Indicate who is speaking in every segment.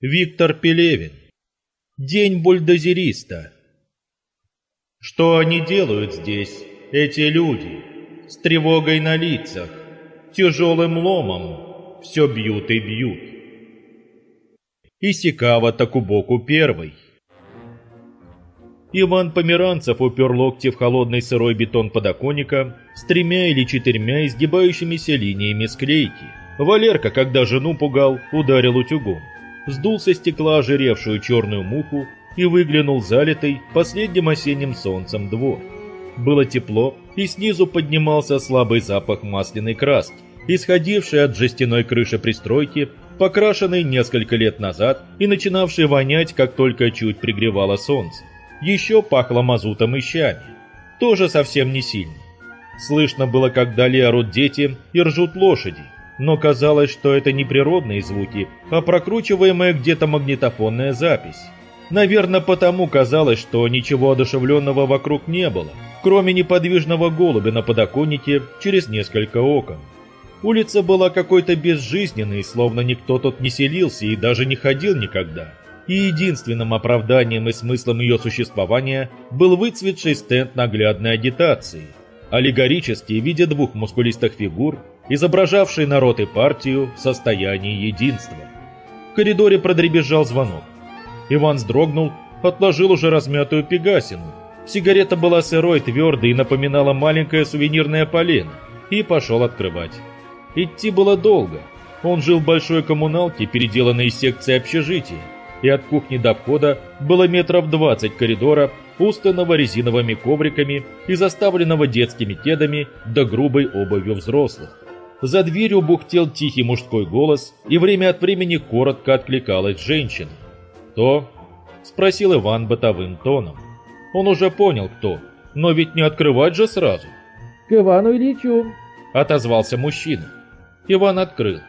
Speaker 1: Виктор Пелевин. День бульдозериста. Что они делают здесь, эти люди, с тревогой на лицах, тяжелым ломом, все бьют и бьют. Исикава Такубоку первый. Иван Померанцев упер локти в холодный сырой бетон подоконника с тремя или четырьмя изгибающимися линиями склейки. Валерка, когда жену пугал, ударил утюгом сдул со стекла ожиревшую черную муху и выглянул залитый последним осенним солнцем двор. Было тепло, и снизу поднимался слабый запах масляной краски, исходивший от жестяной крыши пристройки, покрашенной несколько лет назад и начинавшей вонять, как только чуть пригревало солнце. Еще пахло мазутом и щами. Тоже совсем не сильно. Слышно было, как вдали орут дети и ржут лошади, но казалось, что это не природные звуки, а прокручиваемая где-то магнитофонная запись. Наверное, потому казалось, что ничего одушевленного вокруг не было, кроме неподвижного голубя на подоконнике через несколько окон. Улица была какой-то безжизненной, словно никто тут не селился и даже не ходил никогда. И единственным оправданием и смыслом ее существования был выцветший стенд наглядной агитации, аллегорический в виде двух мускулистых фигур, изображавший народ и партию в состоянии единства. В коридоре продребезжал звонок. Иван вздрогнул, отложил уже размятую пегасину. Сигарета была сырой, твердой и напоминала маленькое сувенирное полено, и пошел открывать. Идти было долго. Он жил в большой коммуналке, переделанной из секции общежития, и от кухни до входа было метров двадцать коридора, устанного резиновыми ковриками и заставленного детскими кедами да грубой обувью взрослых. За дверью бухтел тихий мужской голос, и время от времени коротко откликалась женщина. «Кто?» – спросил Иван бытовым тоном. Он уже понял, кто, но ведь не открывать же сразу.
Speaker 2: «К Ивану Ильичу», –
Speaker 1: отозвался мужчина. Иван открыл.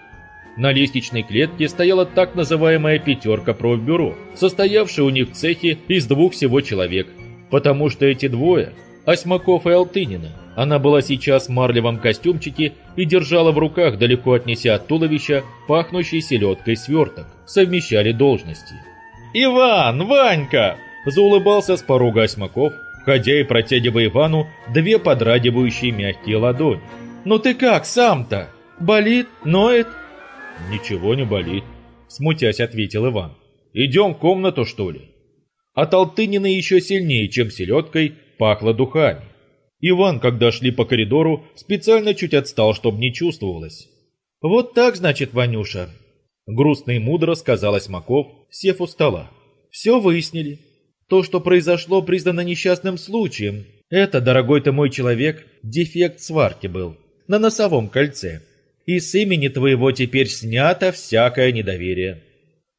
Speaker 1: На лестничной клетке стояла так называемая пятерка профбюро, состоявшая у них в цехе из двух всего человек, потому что эти двое – Осьмаков и Алтынина – она была сейчас в марлевом костюмчике и держала в руках, далеко отнеся от туловища, пахнущий селедкой сверток. Совмещали должности. «Иван! Ванька!» – заулыбался с порога Осьмаков, входя и протягивая Ивану две подрагивающие мягкие ладони. «Ну ты как сам-то? Болит? Ноет?» «Ничего не болит», – смутясь ответил Иван. «Идем в комнату, что ли?» От Алтынина еще сильнее, чем селедкой, пахло духами. Иван, когда шли по коридору, специально чуть отстал, чтобы не чувствовалось. «Вот так, значит, Ванюша», — грустно и мудро сказал Осьмаков, сев у стола. «Все выяснили. То, что произошло, признано несчастным случаем. Это, дорогой ты мой человек, дефект сварки был. На носовом кольце. И с имени твоего теперь снято всякое недоверие».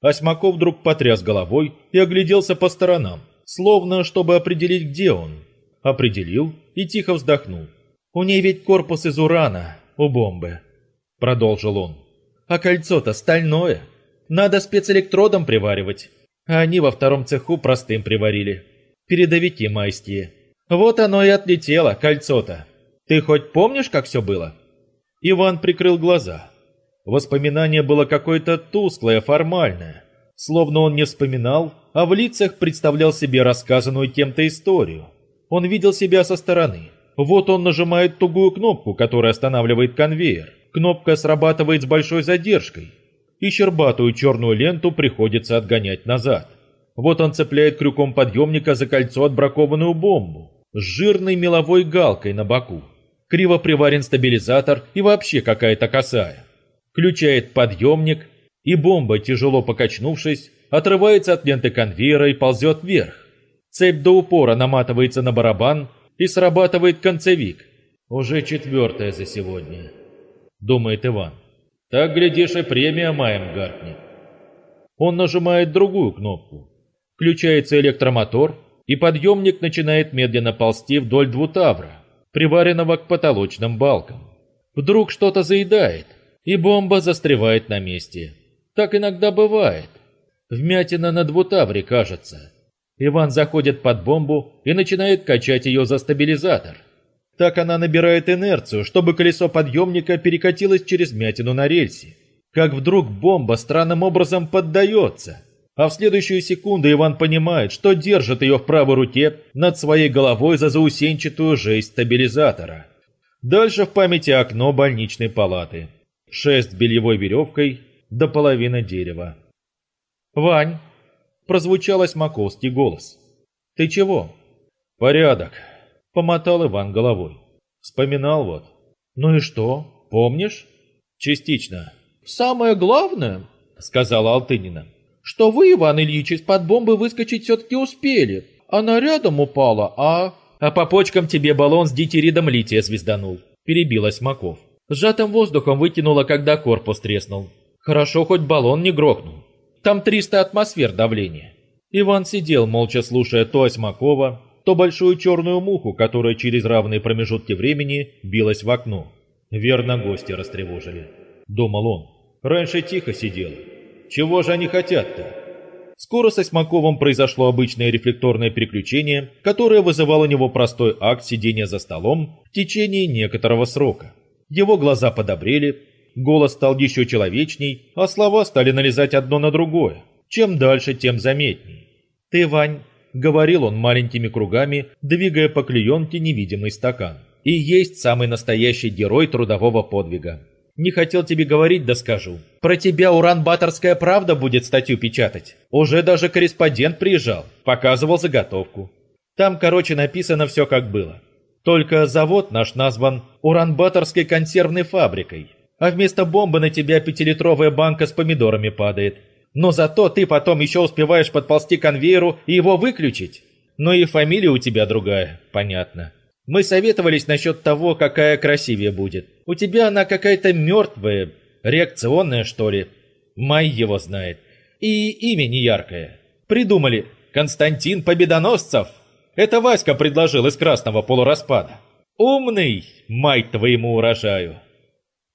Speaker 1: Осьмаков вдруг потряс головой и огляделся по сторонам, словно чтобы определить, где он определил и тихо вздохнул. «У ней ведь корпус из урана, у бомбы», — продолжил он. «А кольцо-то стальное. Надо спецэлектродом приваривать. А они во втором цеху простым приварили. Передовики майские. Вот оно и отлетело, кольцо-то. Ты хоть помнишь, как все было?» Иван прикрыл глаза. Воспоминание было какое-то тусклое, формальное. Словно он не вспоминал, а в лицах представлял себе рассказанную кем-то историю. Он видел себя со стороны. Вот он нажимает тугую кнопку, которая останавливает конвейер. Кнопка срабатывает с большой задержкой. И щербатую черную ленту приходится отгонять назад. Вот он цепляет крюком подъемника за кольцо отбракованную бомбу с жирной меловой галкой на боку. Криво приварен стабилизатор и вообще какая-то косая. Включает подъемник, и бомба, тяжело покачнувшись, отрывается от ленты конвейера и ползет вверх. Цепь до упора наматывается на барабан и срабатывает концевик. Уже четвертая за сегодня, думает Иван. Так, глядишь, и премия маем гаркнет. Он нажимает другую кнопку. Включается электромотор, и подъемник начинает медленно ползти вдоль двутавра, приваренного к потолочным балкам. Вдруг что-то заедает, и бомба застревает на месте. Так иногда бывает. Вмятина на двутавре, кажется. Иван заходит под бомбу и начинает качать ее за стабилизатор. Так она набирает инерцию, чтобы колесо подъемника перекатилось через мятину на рельсе. как вдруг бомба странным образом поддается. А в следующую секунду Иван понимает, что держит ее в правой руке над своей головой за заусенчатую жесть стабилизатора. Дальше в памяти окно больничной палаты. Шест бельевой веревкой до половины дерева. «Вань!» – прозвучал осьмаковский голос. «Ты чего?» «Порядок», – помотал Иван головой. Вспоминал вот. «Ну и что? Помнишь?» «Частично».
Speaker 2: «Самое главное», — сказала Алтынина, — «что вы, Иван Ильич, из-под бомбы выскочить все-таки успели. Она рядом упала, а...»
Speaker 1: «А по почкам тебе баллон с дитеридом лития звезданул», — перебилась Маков. Сжатым воздухом выкинула, когда корпус треснул. Хорошо, хоть баллон не грохнул. Там 300 атмосфер давления. Иван сидел, молча слушая то Осьмакова, то большую черную муху, которая через равные промежутки времени билась в окно. Верно, гости растревожили. Думал он. Раньше тихо сидел. Чего же они хотят-то? Скоро с Осьмаковым произошло обычное рефлекторное переключение, которое вызывало у него простой акт сидения за столом в течение некоторого срока. Его глаза подобрели, голос стал еще человечней, а слова стали налезать одно на другое. Чем дальше, тем заметней. «Ты, Вань, — говорил он маленькими кругами, двигая по клеенке невидимый стакан. «И есть самый настоящий герой трудового подвига. Не хотел тебе говорить, да скажу. Про тебя Уран-Баторская правда будет статью печатать. Уже даже корреспондент приезжал, показывал заготовку. Там, короче, написано все как было. Только завод наш назван Уран-Баторской консервной фабрикой, а вместо бомбы на тебя пятилитровая банка с помидорами падает. Но зато ты потом еще успеваешь подползти к конвейеру и его выключить. Ну и фамилия у тебя другая, понятно. Мы советовались насчет того, какая красивее будет. У тебя она какая-то мертвая, реакционная, что ли. Май его знает. И имя неяркое. Придумали Константин Победоносцев. Это Васька предложил из красного полураспада. Умный, мать твоему урожаю.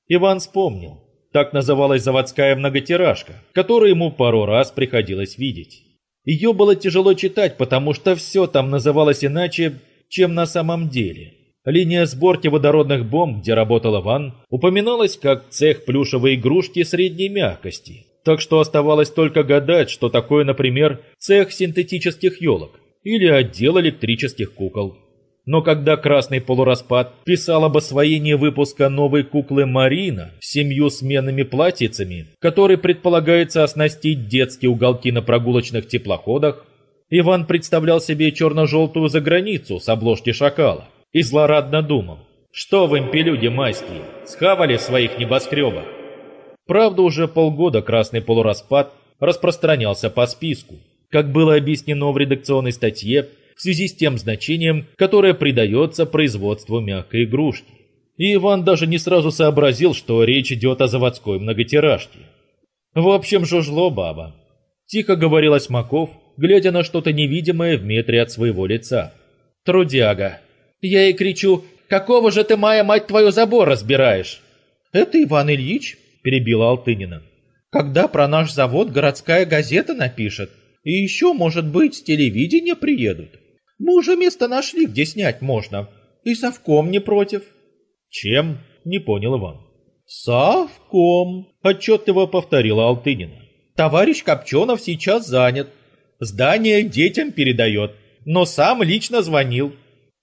Speaker 1: Иван вспомнил. Так называлась заводская многотиражка, которую ему пару раз приходилось видеть. Ее было тяжело читать, потому что все там называлось иначе, чем на самом деле. Линия сборки водородных бомб, где работал Иван, упоминалась как цех плюшевой игрушки средней мягкости. Так что оставалось только гадать, что такое, например, цех синтетических елок или отдел электрических кукол. Но когда Красный Полураспад писал об освоении выпуска новой куклы Марина с семью сменными платьицами, которой предполагается оснастить детские уголки на прогулочных теплоходах, Иван представлял себе черно-желтую заграницу с обложки шакала и злорадно думал, что в импелюде майские, схавали своих небоскребов. Правда, уже полгода Красный Полураспад распространялся по списку, как было объяснено в редакционной статье в связи с тем значением, которое придается производству мягкой игрушки. И Иван даже не сразу сообразил, что речь идет о заводской многотиражке. В общем, жужло баба. Тихо говорил Осьмаков, глядя на что-то невидимое в метре от своего лица. Трудяга. Я ей кричу, какого же ты, моя мать твою, забор разбираешь? Это Иван Ильич, перебила Алтынина. Когда про наш завод городская газета напишет, и еще, может быть, с телевидения приедут. Мы уже место нашли, где снять можно. И совком не против. Чем? Не понял Иван. Совком, отчетливо повторила Алтынина. Товарищ Копченов сейчас занят. Здание детям передает, но сам лично звонил.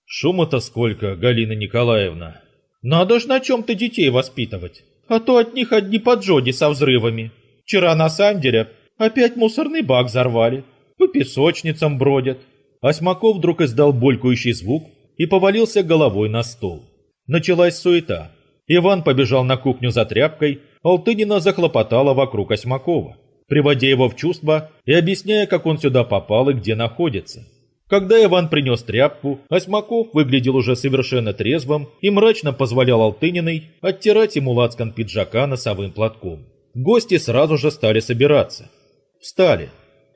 Speaker 1: Шума-то сколько, Галина Николаевна. Надо ж на чем-то детей воспитывать, а то от них одни поджоги со взрывами. Вчера на Сандере опять мусорный бак взорвали, по песочницам бродят. Осьмаков вдруг издал булькающий звук и повалился головой на стол. Началась суета. Иван побежал на кухню за тряпкой, Алтынина захлопотала вокруг Осьмакова, приводя его в чувство и объясняя, как он сюда попал и где находится. Когда Иван принес тряпку, Осьмаков выглядел уже совершенно трезвым и мрачно позволял Алтыниной оттирать ему лацкан пиджака носовым платком. Гости сразу же стали собираться. Встали.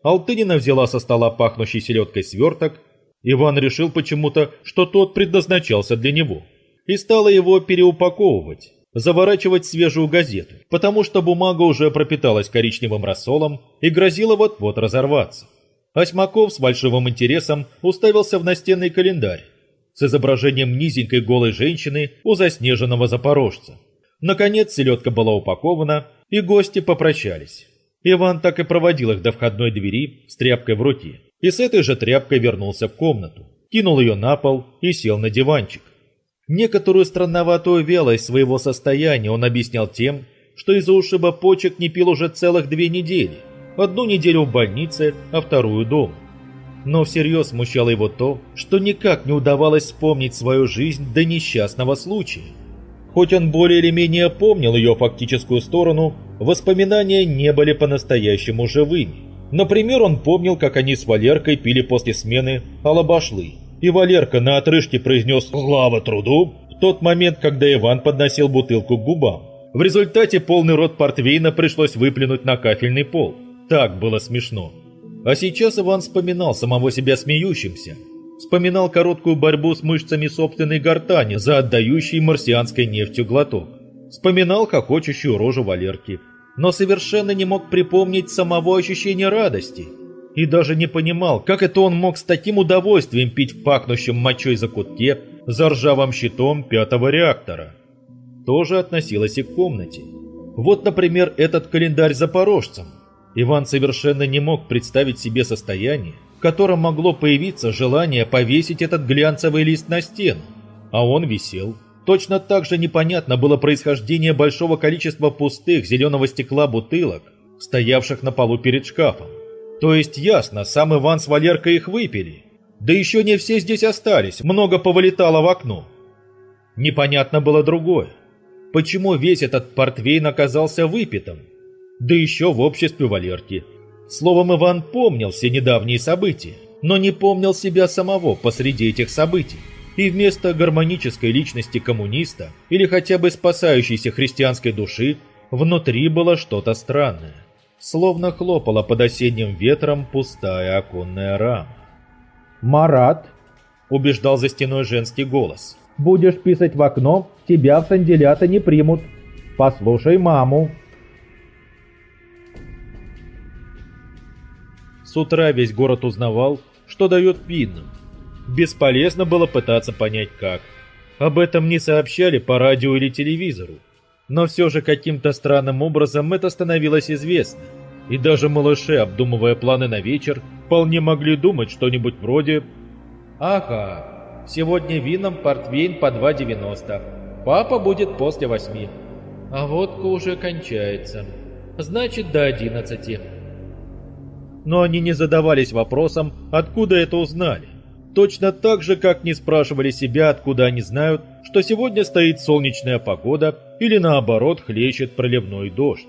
Speaker 1: Алтынина взяла со стола пахнущий селедкой сверток. Иван решил почему-то, что тот предназначался для него. И стала его переупаковывать, заворачивать свежую газету, потому что бумага уже пропиталась коричневым рассолом и грозила вот-вот разорваться. Осьмаков с большим интересом уставился в настенный календарь с изображением низенькой голой женщины у заснеженного запорожца. Наконец селедка была упакована, и гости попрощались. Иван так и проводил их до входной двери с тряпкой в руке, и с этой же тряпкой вернулся в комнату, кинул ее на пол и сел на диванчик. Некоторую странноватую вялость своего состояния он объяснял тем, что из-за ушиба почек не пил уже целых две недели. Одну неделю в больнице, а вторую дома. Но всерьез смущало его то, что никак не удавалось вспомнить свою жизнь до несчастного случая. Хоть он более или менее помнил ее фактическую сторону, воспоминания не были по-настоящему живыми. Например, он помнил, как они с Валеркой пили после смены алабашлы. И Валерка на отрыжке произнес «Слава труду!» в тот момент, когда Иван подносил бутылку к губам. В результате полный рот портвейна пришлось выплюнуть на кафельный пол. Так было смешно. А сейчас Иван вспоминал самого себя смеющимся. Вспоминал короткую борьбу с мышцами собственной гортани за отдающий марсианской нефтью глоток. Вспоминал хохочущую рожу Валерки. Но совершенно не мог припомнить самого ощущения радости. И даже не понимал, как это он мог с таким удовольствием пить в пахнущем мочой закутке за ржавым щитом пятого реактора. Тоже относилось и к комнате. Вот, например, этот календарь запорожцам. Иван совершенно не мог представить себе состояние, в котором могло появиться желание повесить этот глянцевый лист на стену. А он висел. Точно так же непонятно было происхождение большого количества пустых зеленого стекла бутылок, стоявших на полу перед шкафом. То есть ясно, сам Иван с Валеркой их выпили. Да еще не все здесь остались, много повылетало в окно. Непонятно было другое. Почему весь этот портвейн оказался выпитым? да еще в обществе Валерки. Словом, Иван помнил все недавние события, но не помнил себя самого посреди этих событий. И вместо гармонической личности коммуниста или хотя бы спасающейся христианской души, внутри было что-то странное. Словно хлопала под осенним ветром пустая оконная рама.
Speaker 2: «Марат!»
Speaker 1: – убеждал за стеной женский голос.
Speaker 2: «Будешь писать в окно, тебя в санделята не примут. Послушай маму!»
Speaker 1: С утра весь город узнавал, что дает винным. Бесполезно было пытаться понять как. Об этом не сообщали по радио или телевизору. Но все же каким-то странным образом это становилось известно. И даже малыши, обдумывая планы на вечер, вполне могли думать что-нибудь вроде «Ага, сегодня вином портвейн по 2,90. Папа будет после восьми. А водка уже кончается. Значит, до одиннадцати» но они не задавались вопросом, откуда это узнали. Точно так же, как не спрашивали себя, откуда они знают, что сегодня стоит солнечная погода или наоборот хлещет проливной дождь.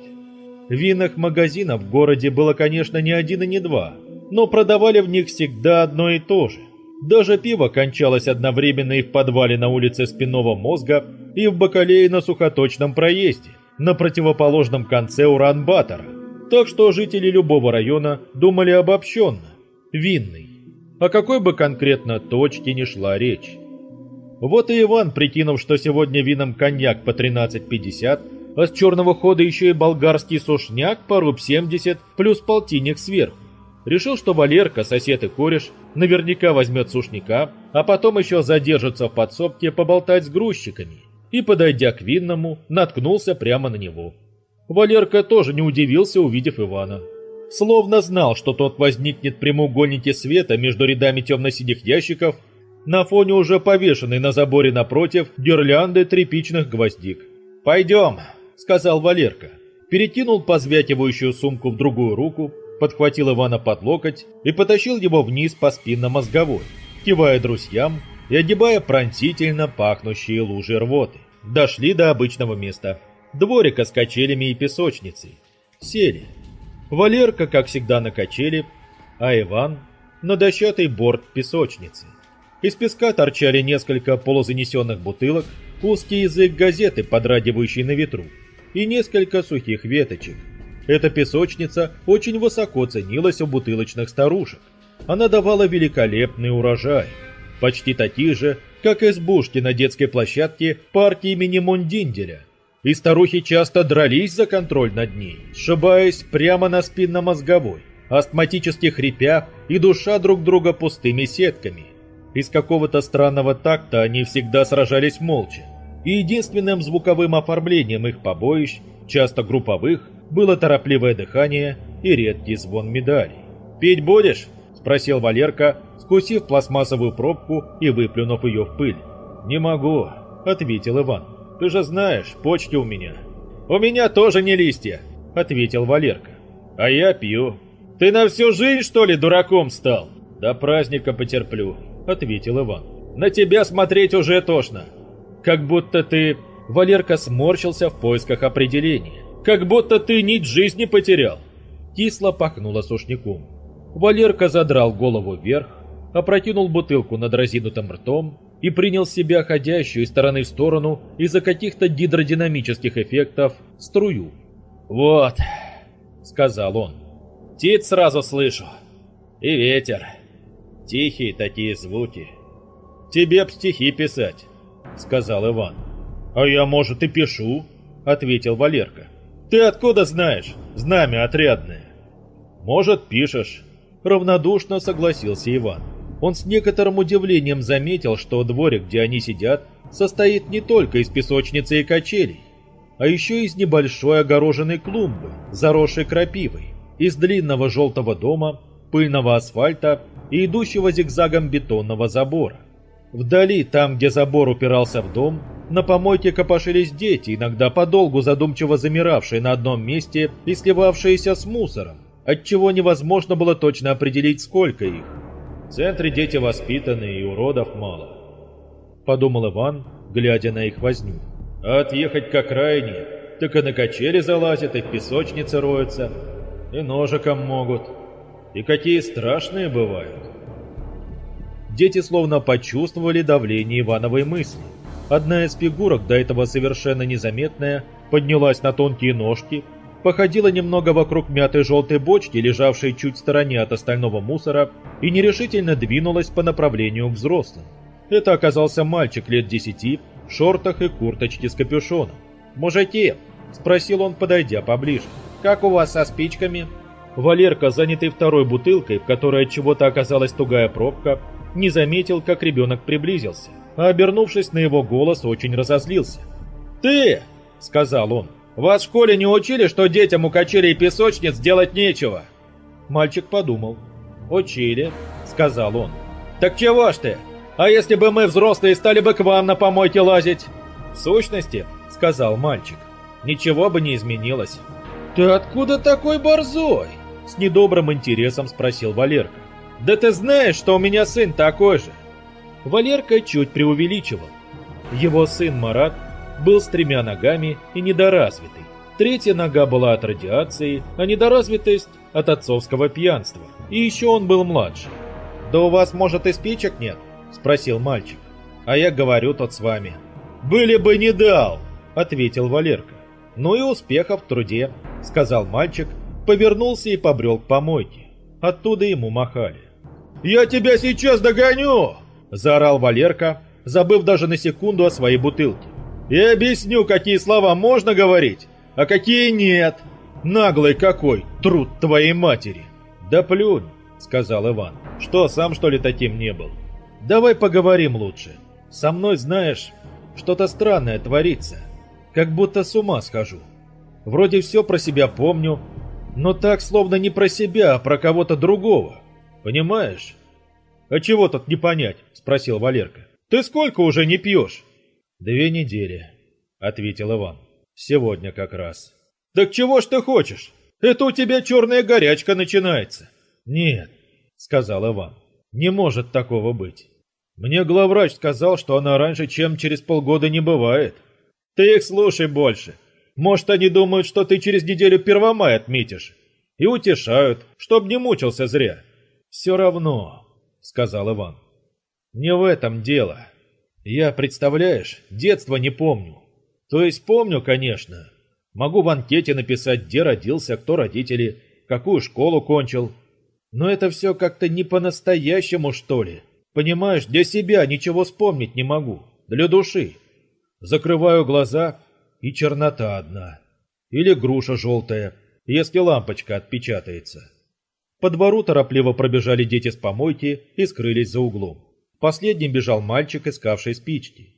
Speaker 1: Винных магазинов в городе было, конечно, не один и не два, но продавали в них всегда одно и то же. Даже пиво кончалось одновременно и в подвале на улице спинного мозга, и в бакалее на сухоточном проезде, на противоположном конце Уранбатора. Так что жители любого района думали обобщенно. Винный. О какой бы конкретно точке ни шла речь. Вот и Иван, прикинув, что сегодня вином коньяк по 13.50, а с черного хода еще и болгарский сушняк по руб 70 плюс полтинник сверху. Решил, что Валерка, сосед и кореш, наверняка возьмет сушняка, а потом еще задержится в подсобке поболтать с грузчиками. И, подойдя к винному, наткнулся прямо на него. Валерка тоже не удивился, увидев Ивана. Словно знал, что тот возникнет в прямоугольнике света между рядами темно-синих ящиков, на фоне уже повешенной на заборе напротив гирлянды тряпичных гвоздик. «Пойдем», — сказал Валерка. Перекинул позвякивающую сумку в другую руку, подхватил Ивана под локоть и потащил его вниз по спинно-мозговой, кивая друзьям и огибая пронзительно пахнущие лужи рвоты. Дошли до обычного места дворика с качелями и песочницей. Сели. Валерка, как всегда, на качели, а Иван на дощатый борт песочницы. Из песка торчали несколько полузанесенных бутылок, узкий язык газеты, подрагивающий на ветру, и несколько сухих веточек. Эта песочница очень высоко ценилась у бутылочных старушек. Она давала великолепный урожай, почти такие же, как избушки на детской площадке парка имени Мондинделя и старухи часто дрались за контроль над ней, сшибаясь прямо на спинномозговой, астматически хрипя и душа друг друга пустыми сетками. Из какого-то странного такта они всегда сражались молча, и единственным звуковым оформлением их побоищ часто групповых, было торопливое дыхание и редкий звон медалей. «Пить будешь?» – спросил Валерка, скусив пластмассовую пробку и выплюнув ее в пыль. «Не могу», – ответил Иван. «Ты же знаешь, почки у меня». «У меня тоже не листья», – ответил Валерка. «А я пью». «Ты на всю жизнь, что ли, дураком стал?» «До праздника потерплю», – ответил Иван. «На тебя смотреть уже тошно. Как будто ты...» Валерка сморщился в поисках определения. «Как будто ты нить жизни потерял!» Кисло пахнуло сушняком. Валерка задрал голову вверх, опрокинул бутылку над разинутым ртом и принял себя ходящую из стороны в сторону из-за каких-то гидродинамических эффектов струю. «Вот», — сказал он, — «птиц сразу слышу. И ветер. Тихие такие звуки. Тебе б стихи писать», — сказал Иван. «А я, может, и пишу», — ответил Валерка. «Ты откуда знаешь? Знамя отрядное». «Может, пишешь», — равнодушно согласился Иван. Он с некоторым удивлением заметил, что дворик, где они сидят, состоит не только из песочницы и качелей, а еще из небольшой огороженной клумбы, заросшей крапивой, из длинного желтого дома, пыльного асфальта и идущего зигзагом бетонного забора. Вдали, там, где забор упирался в дом, на помойке копошились дети, иногда подолгу задумчиво замиравшие на одном месте и сливавшиеся с мусором, отчего невозможно было точно определить, сколько их. В центре дети воспитанные и уродов мало. Подумал Иван, глядя на их возню. А отъехать к окраине, так и на качели залазят, и в песочнице роются, и ножиком могут. И какие страшные бывают. Дети словно почувствовали давление Ивановой мысли. Одна из фигурок, до этого совершенно незаметная, поднялась на тонкие ножки, походила немного вокруг мятой желтой бочки, лежавшей чуть в стороне от остального мусора, и нерешительно двинулась по направлению к взрослым. Это оказался мальчик лет десяти, в шортах и курточке с капюшоном. «Мужики!» – спросил он, подойдя поближе. «Как у вас со спичками?» Валерка, занятый второй бутылкой, в которой от чего-то оказалась тугая пробка, не заметил, как ребенок приблизился а обернувшись на его голос, очень разозлился. «Ты!» — сказал он. «Вас в школе не учили, что детям у качелей и песочниц делать нечего?» Мальчик подумал. «Учили», — сказал он. «Так чего ж ты? А если бы мы, взрослые, стали бы к вам на помойке лазить?» «В сущности», — сказал мальчик, — «ничего бы не изменилось». «Ты откуда такой борзой?» — с недобрым интересом спросил Валерка. «Да ты знаешь, что у меня сын такой же. Валерка чуть преувеличивал. Его сын Марат был с тремя ногами и недоразвитый. Третья нога была от радиации, а недоразвитость от отцовского пьянства. И еще он был младше. «Да у вас, может, и спичек нет?» – спросил мальчик. «А я говорю тот с вами». «Были бы не дал!» – ответил Валерка. «Ну и успехов в труде», – сказал мальчик, повернулся и побрел к помойке. Оттуда ему махали. «Я тебя сейчас догоню!» – заорал Валерка, забыв даже на секунду о своей бутылке. «И объясню, какие слова можно говорить, а какие нет. Наглый какой, труд твоей матери!» «Да плюнь», – сказал Иван. «Что, сам что ли таким не был? Давай поговорим лучше. Со мной, знаешь, что-то странное творится. Как будто с ума схожу. Вроде все про себя помню, но так, словно не про себя, а про кого-то другого. Понимаешь?» «А чего тут не понять?» – спросил Валерка. «Ты сколько уже не пьешь?» «Две недели», – ответил Иван. «Сегодня как раз». «Так чего ж ты хочешь? Это у тебя черная горячка начинается». «Нет», – сказал Иван. «Не может такого быть. Мне главврач сказал, что она раньше, чем через полгода не бывает». «Ты их слушай больше. Может, они думают, что ты через неделю Первомай отметишь. И утешают, чтоб не мучился зря». «Все равно», сказал Иван. «Не в этом дело. Я, представляешь, детства не помню. То есть помню, конечно. Могу в анкете написать, где родился, кто родители, какую школу кончил. Но это все как-то не по-настоящему, что ли. Понимаешь, для себя ничего вспомнить не могу. Для души. Закрываю глаза, и чернота одна. Или груша желтая, если лампочка отпечатается. По двору торопливо пробежали дети с помойки и скрылись за углом. Последним бежал мальчик, искавший спички.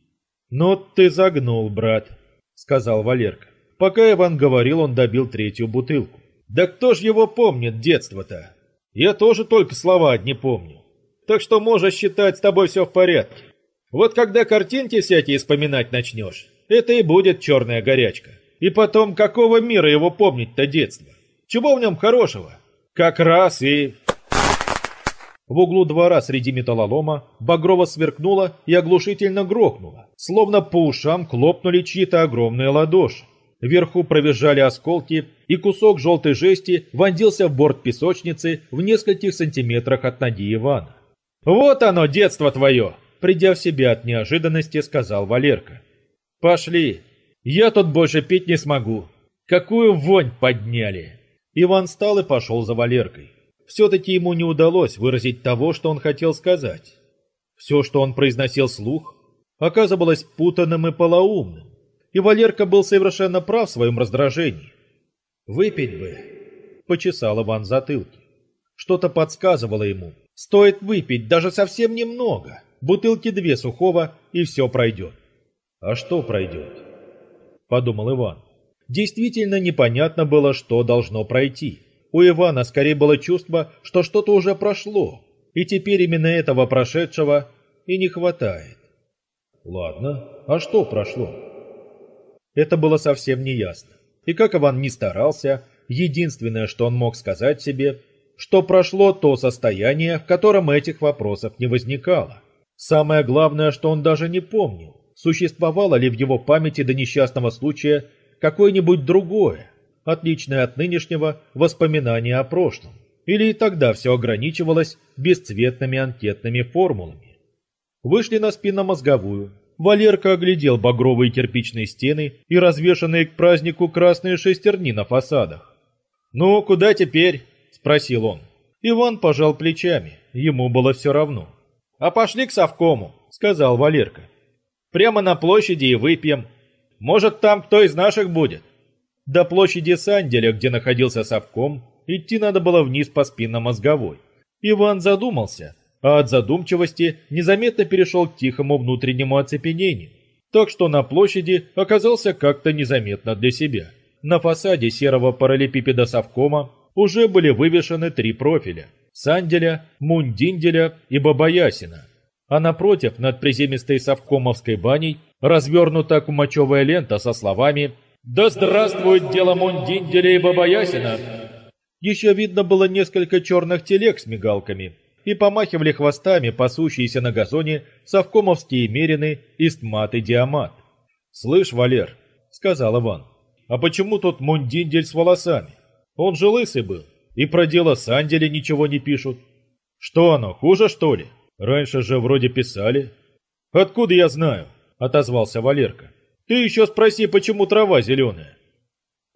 Speaker 1: «Ну ты загнул, брат», — сказал Валерка. Пока Иван говорил, он добил третью бутылку. «Да кто ж его помнит, детство-то? Я тоже только слова одни помню. Так что можешь считать, с тобой все в порядке. Вот когда картинки всякие вспоминать начнешь, это и будет черная горячка. И потом, какого мира его помнить-то детство? Чего в нем хорошего? Как раз и... В углу двора среди металлолома багрово сверкнуло и оглушительно грохнуло, словно по ушам хлопнули чьи-то огромные ладоши. Вверху провизжали осколки, и кусок желтой жести вонзился в борт песочницы в нескольких сантиметрах от ноги Ивана. «Вот оно, детство твое!» Придя в себя от неожиданности, сказал Валерка. «Пошли, я тут больше пить не смогу. Какую вонь подняли!» Иван встал и пошел за Валеркой. Все-таки ему не удалось выразить того, что он хотел сказать. Все, что он произносил слух, оказывалось путанным и полоумным. И Валерка был совершенно прав в своем раздражении. «Выпить бы», — почесал Иван затылки. Что-то подсказывало ему. Стоит выпить даже совсем немного. Бутылки две сухого, и все пройдет. «А что пройдет?» — подумал Иван. Действительно непонятно было, что должно пройти. У Ивана скорее было чувство, что что-то уже прошло, и теперь именно этого прошедшего и не хватает. Ладно, а что прошло? Это было совсем неясно. И как Иван не старался, единственное, что он мог сказать себе, что прошло то состояние, в котором этих вопросов не возникало. Самое главное, что он даже не помнил, существовало ли в его памяти до несчастного случая какое-нибудь другое, отличное от нынешнего воспоминания о прошлом. Или и тогда все ограничивалось бесцветными анкетными формулами. Вышли на спинномозговую. Валерка оглядел багровые кирпичные стены и развешанные к празднику красные шестерни на фасадах. «Ну, куда теперь?» – спросил он. Иван пожал плечами, ему было все равно. «А пошли к совкому», – сказал Валерка. «Прямо на площади и выпьем. Может, там кто из наших будет?» До площади Санделя, где находился совком, идти надо было вниз по спинномозговой. Иван задумался, а от задумчивости незаметно перешел к тихому внутреннему оцепенению. Так что на площади оказался как-то незаметно для себя. На фасаде серого параллелепипеда совкома уже были вывешены три профиля – Санделя, Мундинделя и Бабаясина. А напротив, над приземистой совкомовской баней, развернута кумачевая лента со словами да здравствует дело Мундинделя и Бабаясина! Еще видно было несколько черных телег с мигалками, и помахивали хвостами пасущиеся на газоне совкомовские мерины Истмат и Диамат. «Слышь, Валер», — сказал Иван, — «а почему тут Мундиндель с волосами? Он же лысый был, и про дело Санделя ничего не пишут. Что оно, хуже, что ли? Раньше же вроде писали». «Откуда я знаю?» — отозвался Валерка. Ты еще спроси, почему трава зеленая.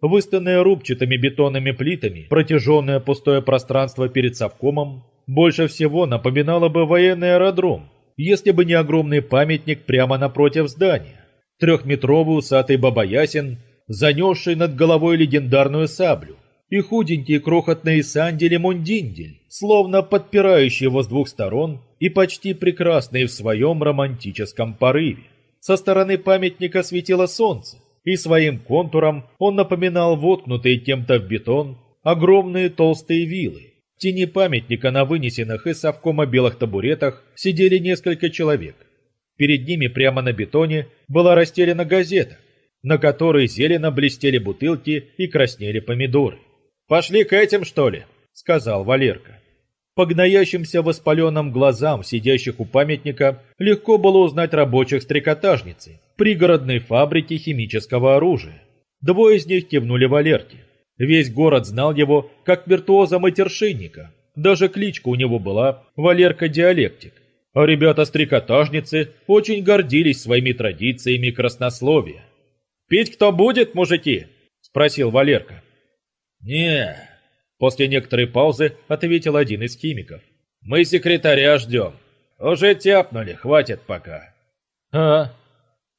Speaker 1: Выстанное рубчатыми бетонными плитами, протяженное пустое пространство перед совкомом, больше всего напоминало бы военный аэродром, если бы не огромный памятник прямо напротив здания. Трехметровый усатый бабаясин, занесший над головой легендарную саблю, и худенький крохотный сандель-мундиндель, словно подпирающий его с двух сторон и почти прекрасный в своем романтическом порыве. Со стороны памятника светило солнце, и своим контуром он напоминал воткнутые кем-то в бетон огромные толстые вилы. В тени памятника на вынесенных из совкома белых табуретах сидели несколько человек. Перед ними прямо на бетоне была расстелена газета, на которой зелено блестели бутылки и краснели помидоры. «Пошли к этим, что ли?» — сказал Валерка. По гноящимся воспаленным глазам сидящих у памятника легко было узнать рабочих с трикотажницы, пригородной фабрики химического оружия. Двое из них кивнули Валерке. Весь город знал его как виртуоза-матершинника. Даже кличка у него была Валерка-диалектик. А ребята с трикотажницы очень гордились своими традициями краснословия. «Пить кто будет, мужики?» – спросил Валерка. «Не, После некоторой паузы ответил один из химиков. «Мы секретаря ждем. Уже тяпнули, хватит пока». «А,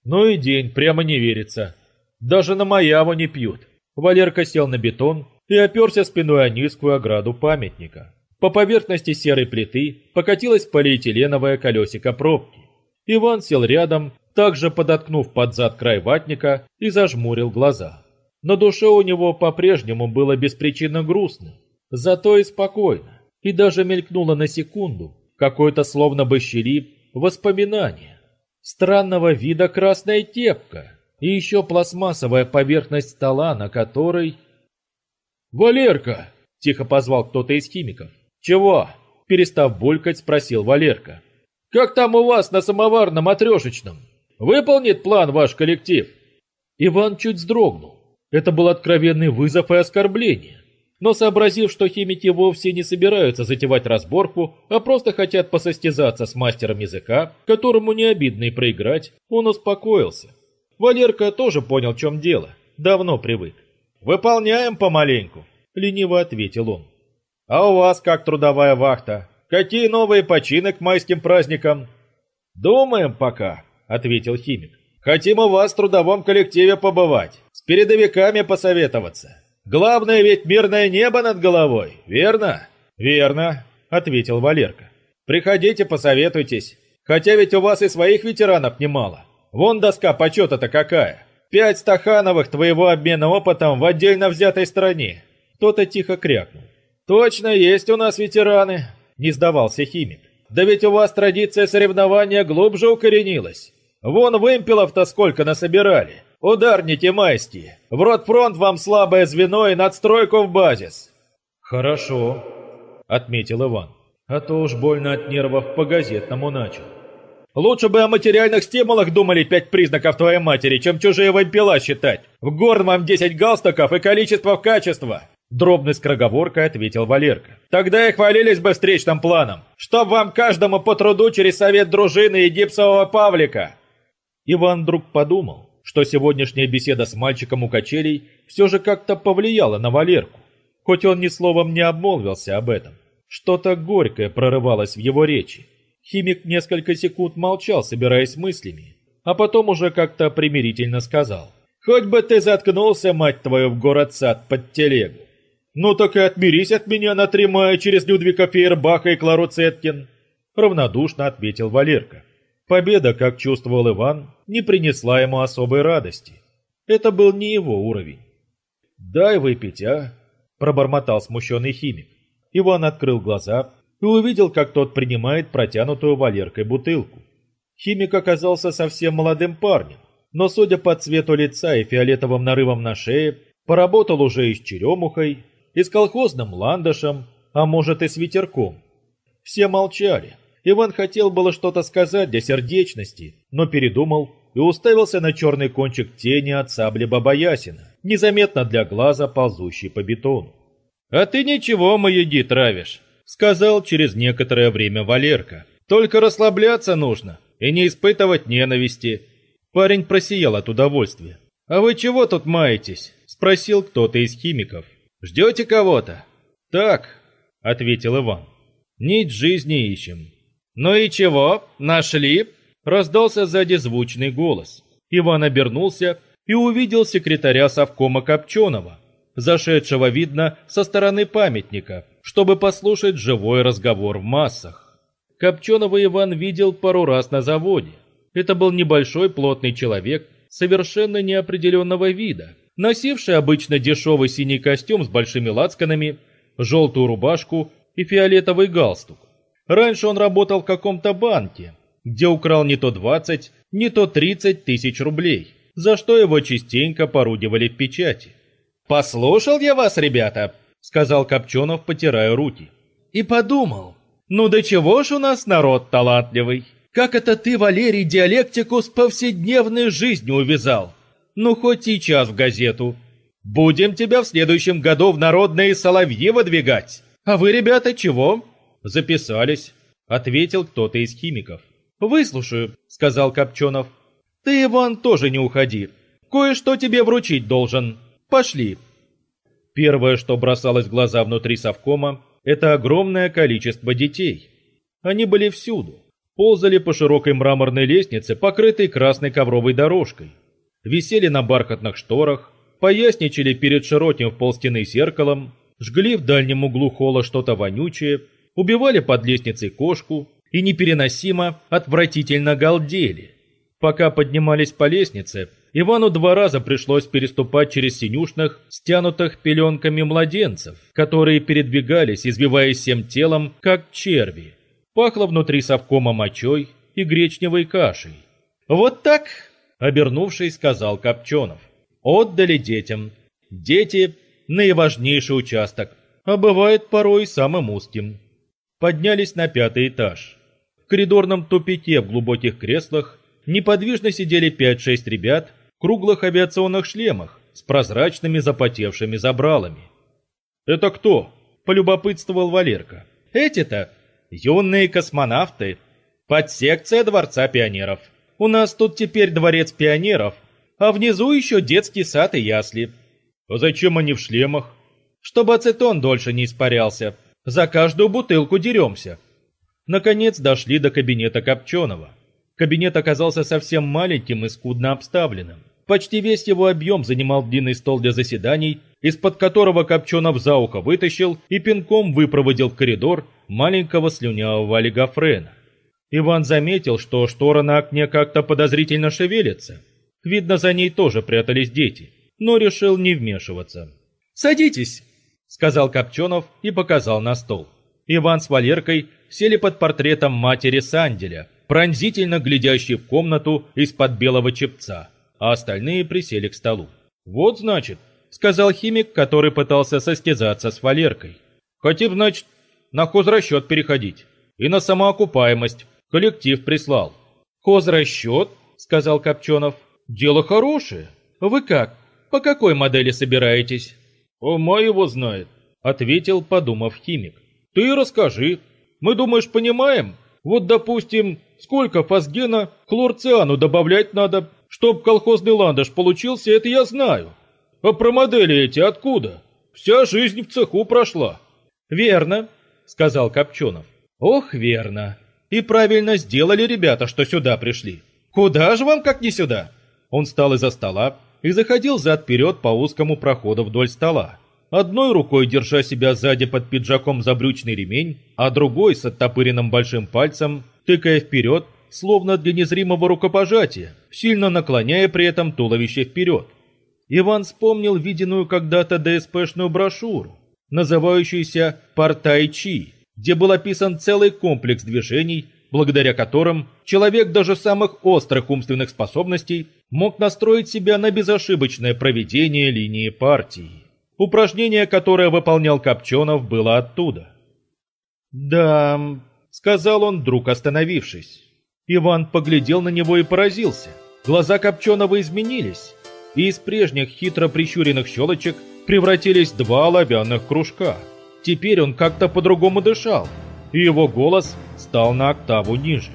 Speaker 1: ну и день, прямо не верится. Даже на Маяву не пьют». Валерка сел на бетон и оперся спиной о низкую ограду памятника. По поверхности серой плиты покатилось полиэтиленовое колесико пробки. Иван сел рядом, также подоткнув под зад край ватника и зажмурил глаза. На душе у него по-прежнему было беспричинно грустно, зато и спокойно, и даже мелькнуло на секунду какое-то словно бы щери воспоминание. Странного вида красная тепка и еще пластмассовая поверхность стола, на которой... «Валерка!» – тихо позвал кто-то из химиков. «Чего?» – перестав булькать, спросил Валерка. «Как там у вас на самоварном отрешечном? Выполнит план ваш коллектив?» Иван чуть вздрогнул. Это был откровенный вызов и оскорбление. Но сообразив, что химики вовсе не собираются затевать разборку, а просто хотят посостязаться с мастером языка, которому не обидно и проиграть, он успокоился. Валерка тоже понял, в чем дело. Давно привык. «Выполняем помаленьку», — лениво ответил он. «А у вас как трудовая вахта? Какие новые почины к майским праздникам?» «Думаем пока», — ответил химик. «Хотим у вас в трудовом коллективе побывать передовиками посоветоваться. Главное ведь мирное небо над головой, верно? Верно, ответил Валерка. Приходите, посоветуйтесь. Хотя ведь у вас и своих ветеранов немало. Вон доска почета-то какая. Пять стахановых твоего обмена опытом в отдельно взятой стране. Кто-то тихо крякнул. Точно есть у нас ветераны, не сдавался химик. Да ведь у вас традиция соревнования глубже укоренилась. Вон вымпелов-то сколько насобирали. Ударники майские. В ротфронт вам слабое звено и надстройку в базис. Хорошо, отметил Иван. А то уж больно от нервов по газетному начал. Лучше бы о материальных стимулах думали пять признаков твоей матери, чем чужие вымпела считать. В горн вам десять галстуков и количество в качество. Дробной скороговоркой ответил Валерка. Тогда и хвалились бы встречным планом. Чтоб вам каждому по труду через совет дружины и гипсового Павлика. Иван вдруг подумал, что сегодняшняя беседа с мальчиком у качелей все же как-то повлияла на Валерку, хоть он ни словом не обмолвился об этом. Что-то горькое прорывалось в его речи. Химик несколько секунд молчал, собираясь мыслями, а потом уже как-то примирительно сказал. «Хоть бы ты заткнулся, мать твою, в город-сад под телегу!» «Ну так и отмирись от меня на три мая через Людвига Фейербаха и Клару Цеткин!» Равнодушно ответил Валерка. Победа, как чувствовал Иван, не принесла ему особой радости. Это был не его уровень. «Дай выпить, а!» – пробормотал смущенный химик. Иван открыл глаза и увидел, как тот принимает протянутую Валеркой бутылку. Химик оказался совсем молодым парнем, но, судя по цвету лица и фиолетовым нарывам на шее, поработал уже и с черемухой, и с колхозным ландышем, а может и с ветерком. Все молчали, Иван хотел было что-то сказать для сердечности, но передумал и уставился на черный кончик тени от сабли Бабаясина, незаметно для глаза ползущий по бетону. «А ты ничего, маяди, травишь», — сказал через некоторое время Валерка. «Только расслабляться нужно и не испытывать ненависти». Парень просиял от удовольствия. «А вы чего тут маетесь?» — спросил кто-то из химиков. «Ждете кого-то?» «Так», — ответил Иван. «Нить жизни ищем. «Ну и чего? Нашли?» Раздался сзади звучный голос. Иван обернулся и увидел секретаря совкома Копченого, зашедшего, видно, со стороны памятника, чтобы послушать живой разговор в массах. Копченого Иван видел пару раз на заводе. Это был небольшой плотный человек, совершенно неопределенного вида, носивший обычно дешевый синий костюм с большими лацканами, желтую рубашку и фиолетовый галстук. Раньше он работал в каком-то банке, где украл не то 20, не то 30 тысяч рублей, за что его частенько порудивали в печати. «Послушал я вас, ребята», — сказал Копченов, потирая руки. «И подумал, ну до чего ж у нас народ талантливый? Как это ты, Валерий, диалектику с повседневной жизнью увязал? Ну хоть сейчас в газету. Будем тебя в следующем году в народные соловьи выдвигать. А вы, ребята, чего?» «Записались», — ответил кто-то из химиков. «Выслушаю», — сказал Копченов. «Ты, Иван, тоже не уходи. Кое-что тебе вручить должен. Пошли». Первое, что бросалось в глаза внутри совкома, это огромное количество детей. Они были всюду. Ползали по широкой мраморной лестнице, покрытой красной ковровой дорожкой. Висели на бархатных шторах, поясничали перед широким в полстены зеркалом, жгли в дальнем углу холла что-то вонючее убивали под лестницей кошку и непереносимо отвратительно галдели. Пока поднимались по лестнице, Ивану два раза пришлось переступать через синюшных, стянутых пеленками младенцев, которые передвигались, избиваясь всем телом, как черви. Пахло внутри совкома мочой и гречневой кашей. «Вот так!» — обернувшись, сказал Копченов. «Отдали детям. Дети — наиважнейший участок, а бывает порой самым узким». Поднялись на пятый этаж. В коридорном тупике в глубоких креслах неподвижно сидели 5-6 ребят в круглых авиационных шлемах с прозрачными запотевшими забралами. «Это кто?» – полюбопытствовал Валерка. «Эти-то юные космонавты. Подсекция Дворца пионеров. У нас тут теперь Дворец пионеров, а внизу еще детский сад и ясли». «А зачем они в шлемах?» «Чтобы ацетон дольше не испарялся. За каждую бутылку деремся». Наконец дошли до кабинета Копченого. Кабинет оказался совсем маленьким и скудно обставленным. Почти весь его объем занимал длинный стол для заседаний, из-под которого Копченов за ухо вытащил и пинком выпроводил в коридор маленького слюнявого олигофрена. Иван заметил, что штора на окне как-то подозрительно шевелится. Видно, за ней тоже прятались дети, но решил не вмешиваться. «Садитесь», — сказал Копченов и показал на стол. Иван с Валеркой сели под портретом матери Санделя, пронзительно глядящий в комнату из-под белого чепца, а остальные присели к столу. «Вот, значит», — сказал химик, который пытался состязаться с Валеркой. «Хотим, значит, на хозрасчет переходить. И на самоокупаемость. Коллектив прислал». «Хозрасчет?» — сказал Копченов. «Дело хорошее. Вы как? По какой модели собираетесь?» «Ума его знает», — ответил, подумав химик. «Ты расскажи. Мы, думаешь, понимаем? Вот, допустим, сколько фосгена хлорциану добавлять надо, чтоб колхозный ландыш получился, это я знаю. А про модели эти откуда? Вся жизнь в цеху прошла. Верно, сказал Копченов. Ох, верно. И правильно сделали ребята, что сюда пришли. Куда же вам, как не сюда? Он встал из-за стола и заходил зад-вперед по узкому проходу вдоль стола. Одной рукой держа себя сзади под пиджаком за брючный ремень, а другой с оттопыренным большим пальцем тыкая вперед, словно для незримого рукопожатия, сильно наклоняя при этом туловище вперед. Иван вспомнил виденную когда-то ДСПшную брошюру, называющуюся «Партай-Чи», где был описан целый комплекс движений, благодаря которым человек даже самых острых умственных способностей мог настроить себя на безошибочное проведение линии партии. Упражнение, которое выполнял Копченов, было оттуда. «Да, сказал он, вдруг остановившись. Иван поглядел на него и поразился. Глаза Копченого изменились, и из прежних хитро прищуренных щелочек превратились два оловянных кружка. Теперь он как-то по-другому дышал, и его голос стал на октаву ниже.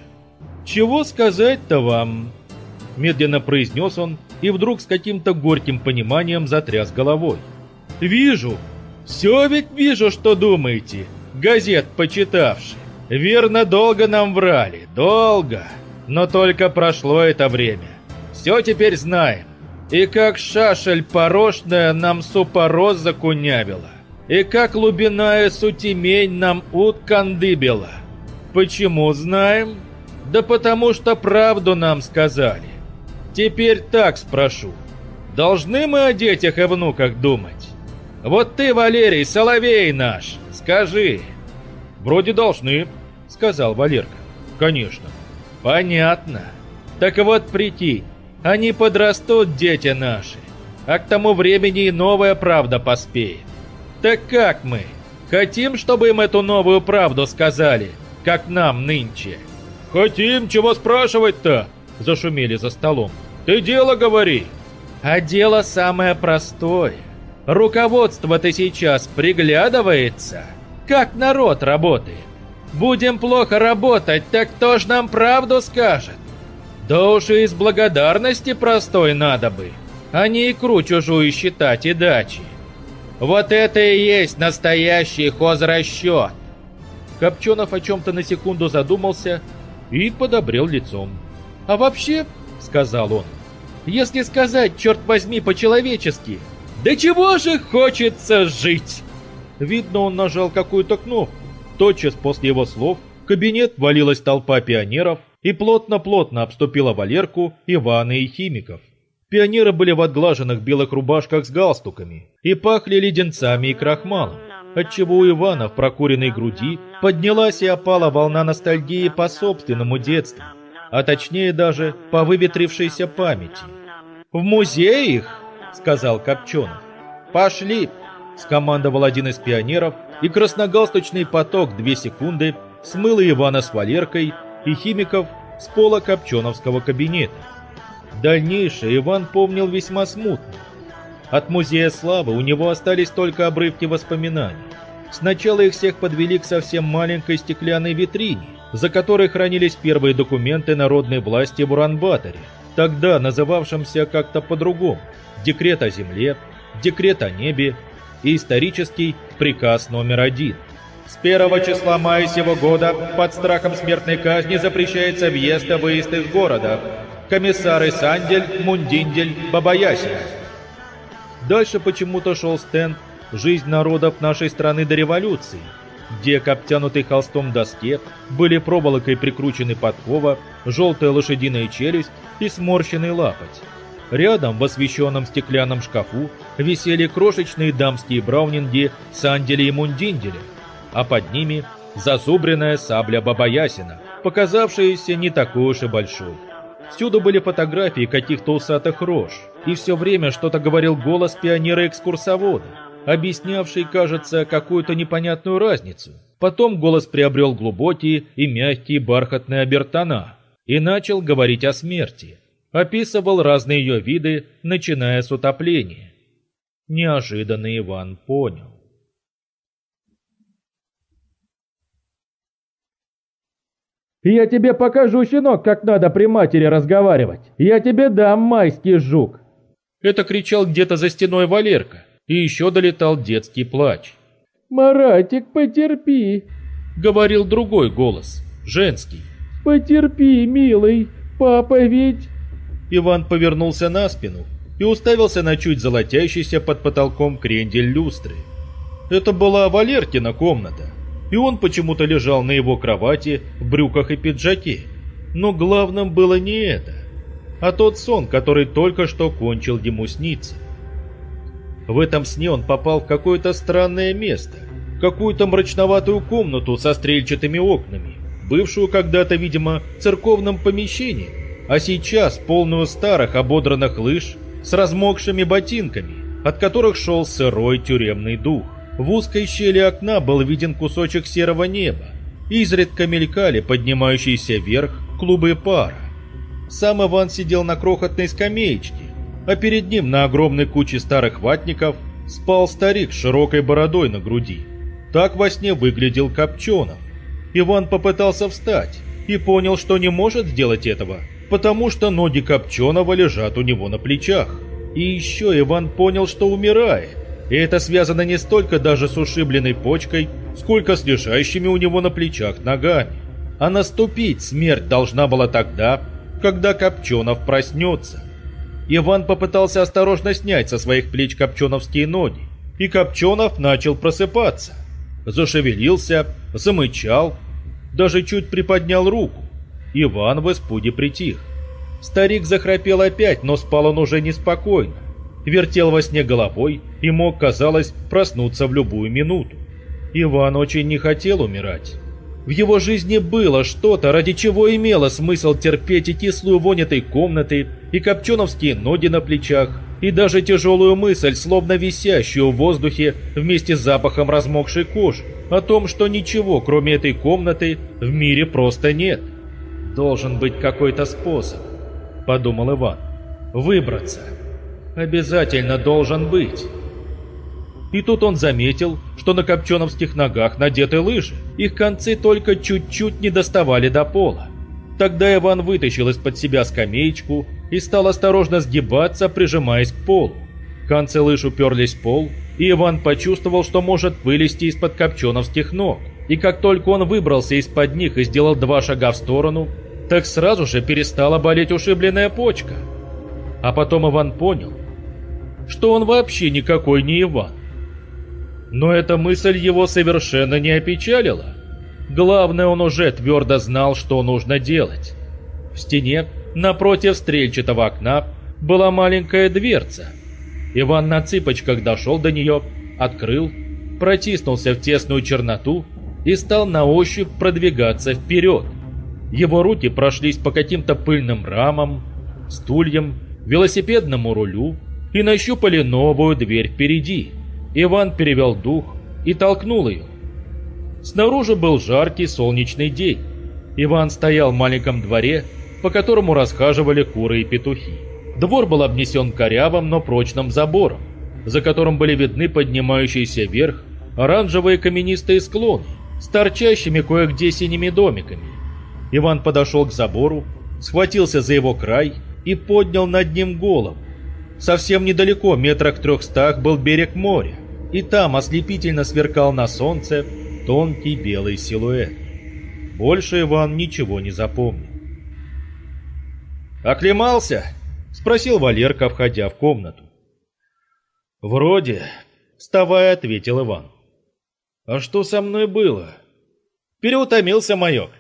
Speaker 1: «Чего сказать-то вам?» Медленно произнес он и вдруг с каким-то горьким пониманием затряс головой. «Вижу! Все ведь вижу, что думаете, газет почитавший. Верно, долго нам врали, долго. Но только прошло это время. Все теперь знаем. И как шашель порожная нам супороз закунявила. И как лубиная сутемень нам уткандыбила. Почему знаем? Да потому что правду нам сказали. Теперь так спрошу. Должны мы о детях и внуках думать? Вот ты, Валерий, соловей наш, скажи. Вроде должны, сказал Валерка. Конечно. Понятно. Так вот прикинь, они подрастут, дети наши, а к тому времени и новая правда поспеет. Так как мы? Хотим, чтобы им эту новую правду сказали, как нам нынче? Хотим, чего спрашивать-то? Зашумели за столом. Ты дело говори. А дело самое простое. Руководство-то сейчас приглядывается, как народ работает. Будем плохо работать, так кто ж нам правду скажет? Да уж из благодарности простой надо бы, а не икру чужую считать и дачи. Вот это и есть настоящий хозрасчет. Копченов о чем-то на секунду задумался и подобрел лицом. «А вообще, — сказал он, — если сказать, черт возьми, по-человечески, да чего же хочется жить?» Видно, он нажал какую-то кнопку, Тотчас после его слов в кабинет валилась толпа пионеров и плотно-плотно обступила Валерку, Ивана и химиков. Пионеры были в отглаженных белых рубашках с галстуками и пахли леденцами и крахмалом, отчего у Ивана в прокуренной груди поднялась и опала волна ностальгии по собственному детству, а точнее даже по выветрившейся памяти. «В музее их!» — сказал Копченов. «Пошли!» — скомандовал один из пионеров, и красногалстучный поток две секунды смыл Ивана с Валеркой и химиков с пола Копченовского кабинета. Дальнейшее Иван помнил весьма смутно. От музея славы у него остались только обрывки воспоминаний. Сначала их всех подвели к совсем маленькой стеклянной витрине, за которой хранились первые документы народной власти в Уранбаторе, тогда называвшемся как-то по-другому – декрет о земле, декрет о небе и исторический приказ номер один. С первого числа мая сего года под страхом смертной казни запрещается въезд и выезд из города. Комиссары Сандель, Мундиндель, Бабаясин. Дальше почему-то шел стенд «Жизнь народов нашей страны до революции», где к обтянутой холстом доске были проволокой прикручены подкова, желтая лошадиная челюсть и сморщенный лапоть. Рядом, в освещенном стеклянном шкафу, висели крошечные дамские браунинги Сандели и Мундинделя, а под ними зазубренная сабля Бабаясина, показавшаяся не такой уж и большой. Всюду были фотографии каких-то усатых рож, и все время что-то говорил голос пионера-экскурсовода, объяснявший, кажется, какую-то непонятную разницу. Потом голос приобрел глубокие и мягкие бархатные обертона и начал говорить о смерти. Описывал разные ее виды, начиная с утопления. Неожиданно Иван понял.
Speaker 2: «Я тебе покажу, щенок, как надо при матери разговаривать. Я тебе дам майский жук».
Speaker 1: Это кричал где-то за стеной Валерка, и еще долетал детский плач.
Speaker 2: «Маратик, потерпи», —
Speaker 1: говорил другой голос, женский.
Speaker 2: «Потерпи, милый, папа ведь...»
Speaker 1: Иван повернулся на спину и уставился на чуть золотящийся под потолком крендель люстры. Это была Валеркина комната и он почему-то лежал на его кровати в брюках и пиджаке. Но главным было не это, а тот сон, который только что кончил ему сниться. В этом сне он попал в какое-то странное место, какую-то мрачноватую комнату со стрельчатыми окнами, бывшую когда-то, видимо, церковным помещением, а сейчас полную старых ободранных лыж с размокшими ботинками, от которых шел сырой тюремный дух. В узкой щели окна был виден кусочек серого неба. Изредка мелькали поднимающиеся вверх клубы пара. Сам Иван сидел на крохотной скамеечке, а перед ним на огромной куче старых ватников спал старик с широкой бородой на груди. Так во сне выглядел Копченов. Иван попытался встать и понял, что не может сделать этого, потому что ноги Копченова лежат у него на плечах. И еще Иван понял, что умирает. И это связано не столько даже с ушибленной почкой, сколько с лежащими у него на плечах ногами. А наступить смерть должна была тогда, когда Копченов проснется. Иван попытался осторожно снять со своих плеч копченовские ноги, и Копченов начал просыпаться. Зашевелился, замычал, даже чуть приподнял руку. Иван в испуге притих. Старик захрапел опять, но спал он уже неспокойно вертел во сне головой и мог, казалось, проснуться в любую минуту. Иван очень не хотел умирать. В его жизни было что-то, ради чего имело смысл терпеть и кислую вонь этой комнаты, и копченовские ноги на плечах, и даже тяжелую мысль, словно висящую в воздухе вместе с запахом размокшей кожи, о том, что ничего, кроме этой комнаты, в мире просто нет. «Должен быть какой-то способ», — подумал Иван, — «выбраться». Обязательно должен быть. И тут он заметил, что на копченовских ногах надеты лыжи. Их концы только чуть-чуть не доставали до пола. Тогда Иван вытащил из-под себя скамеечку и стал осторожно сгибаться, прижимаясь к полу. Концы лыж уперлись в пол, и Иван почувствовал, что может вылезти из-под копченовских ног. И как только он выбрался из-под них и сделал два шага в сторону, так сразу же перестала болеть ушибленная почка. А потом Иван понял, что он вообще никакой не Иван. Но эта мысль его совершенно не опечалила. Главное, он уже твердо знал, что нужно делать. В стене, напротив стрельчатого окна, была маленькая дверца. Иван на цыпочках дошел до нее, открыл, протиснулся в тесную черноту и стал на ощупь продвигаться вперед. Его руки прошлись по каким-то пыльным рамам, стульям, велосипедному рулю и нащупали новую дверь впереди. Иван перевел дух и толкнул ее. Снаружи был жаркий солнечный день. Иван стоял в маленьком дворе, по которому расхаживали куры и петухи. Двор был обнесен корявым, но прочным забором, за которым были видны поднимающиеся вверх оранжевые каменистые склоны с торчащими кое-где синими домиками. Иван подошел к забору, схватился за его край и поднял над ним голову. Совсем недалеко, метрах трехстах, был берег моря, и там ослепительно сверкал на солнце тонкий белый силуэт. Больше Иван ничего не запомнил. «Оклемался?» — спросил Валерка, входя в комнату. «Вроде», — вставая, ответил Иван. «А что со мной было?» «Переутомился маек.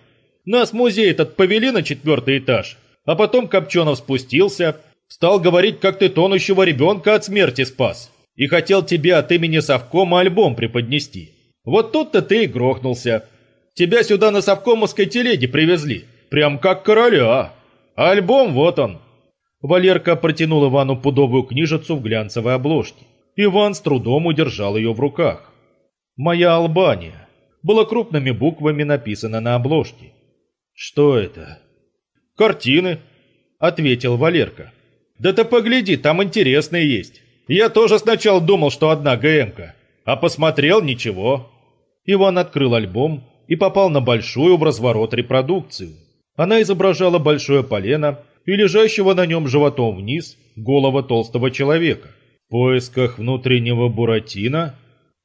Speaker 1: Нас музей этот повели на четвертый этаж, а потом Копченов спустился, стал говорить, как ты тонущего ребенка от смерти спас, и хотел тебе от имени совкома альбом преподнести. Вот тут-то ты и грохнулся. Тебя сюда на совкомовской телеге привезли, прям как короля. А альбом вот он». Валерка протянул Ивану пудовую книжицу в глянцевой обложке. Иван с трудом удержал ее в руках. «Моя Албания» было крупными буквами написано на обложке. «Что это?» «Картины», — ответил Валерка. «Да ты погляди, там интересные есть. Я тоже сначала думал, что одна ГМка, а посмотрел — ничего». Иван открыл альбом и попал на большую в разворот репродукцию. Она изображала большое полено и лежащего на нем животом вниз голого толстого человека. В поисках внутреннего Буратино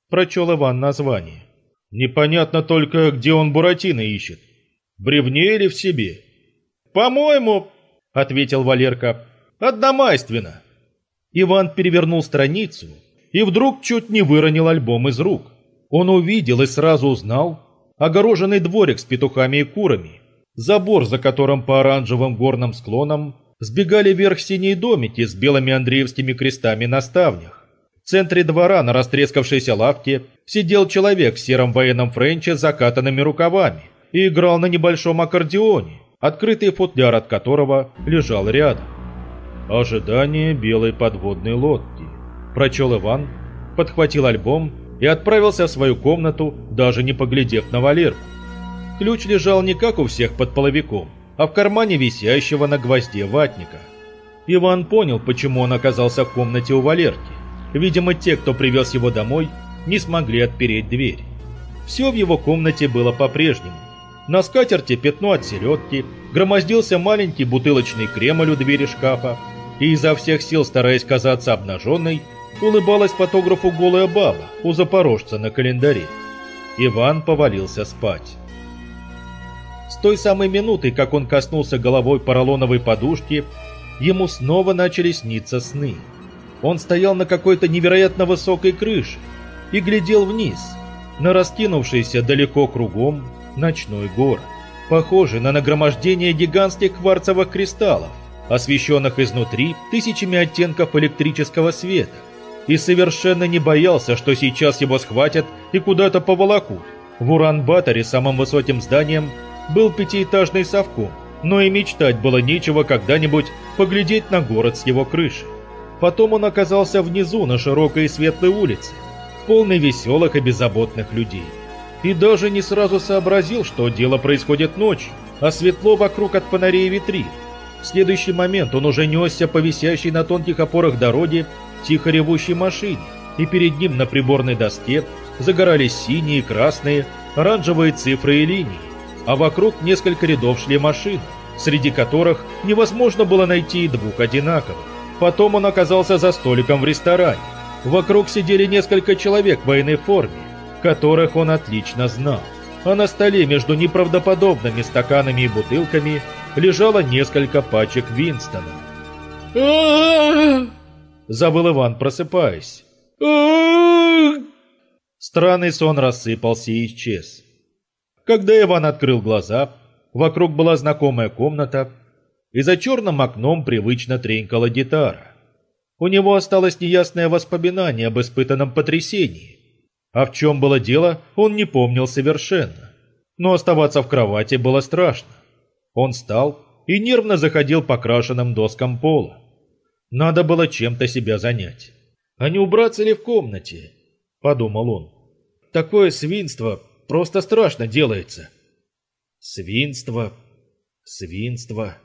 Speaker 1: прочел Иван название. Непонятно только, где он Буратино ищет. В бревне или в себе? «По-моему», — ответил Валерка, — «одномайственно». Иван перевернул страницу и вдруг чуть не выронил альбом из рук. Он увидел и сразу узнал огороженный дворик с петухами и курами, забор, за которым по оранжевым горным склонам сбегали вверх синие домики с белыми андреевскими крестами на ставнях. В центре двора на растрескавшейся лавке сидел человек в сером военном френче с закатанными рукавами и играл на небольшом аккордеоне, открытый футляр от которого лежал рядом. «Ожидание белой подводной лодки», – прочел Иван, подхватил альбом и отправился в свою комнату, даже не поглядев на Валерку. Ключ лежал не как у всех под половиком, а в кармане висящего на гвозде ватника. Иван понял, почему он оказался в комнате у Валерки. Видимо, те, кто привез его домой, не смогли отпереть дверь. Все в его комнате было по-прежнему. На скатерти пятно от селедки, громоздился маленький бутылочный кремль у двери шкафа, и изо всех сил, стараясь казаться обнаженной, улыбалась фотографу голая баба у запорожца на календаре. Иван повалился спать. С той самой минуты, как он коснулся головой поролоновой подушки, ему снова начали сниться сны. Он стоял на какой-то невероятно высокой крыше и глядел вниз, на раскинувшийся далеко кругом ночной город, похожий на нагромождение гигантских кварцевых кристаллов, освещенных изнутри тысячами оттенков электрического света, и совершенно не боялся, что сейчас его схватят и куда-то поволокут. В Уран-Баторе, самым высоким зданием, был пятиэтажный совком, но и мечтать было нечего когда-нибудь поглядеть на город с его крыши. Потом он оказался внизу на широкой и светлой улице, полной веселых и беззаботных людей. И даже не сразу сообразил, что дело происходит ночью, а светло вокруг от фонарей витрин. В следующий момент он уже несся по висящей на тонких опорах дороге тихо ревущей машине, и перед ним на приборной доске загорались синие, красные, оранжевые цифры и линии а вокруг несколько рядов шли машин, среди которых невозможно было найти и двух одинаковых. Потом он оказался за столиком в ресторане. Вокруг сидели несколько человек в военной форме, которых он отлично знал. А на столе между неправдоподобными стаканами и бутылками лежало несколько пачек Винстона. Завыл Иван, просыпаясь. Странный сон рассыпался и исчез. Когда Иван открыл глаза, вокруг была знакомая комната, и за черным окном привычно тренькала гитара. У него осталось неясное воспоминание об испытанном потрясении. А в чем было дело, он не помнил совершенно. Но оставаться в кровати было страшно. Он встал и нервно заходил по крашенным доскам пола. Надо было чем-то себя занять. А не убраться ли в комнате? Подумал он. Такое свинство просто страшно делается. Свинство, свинство.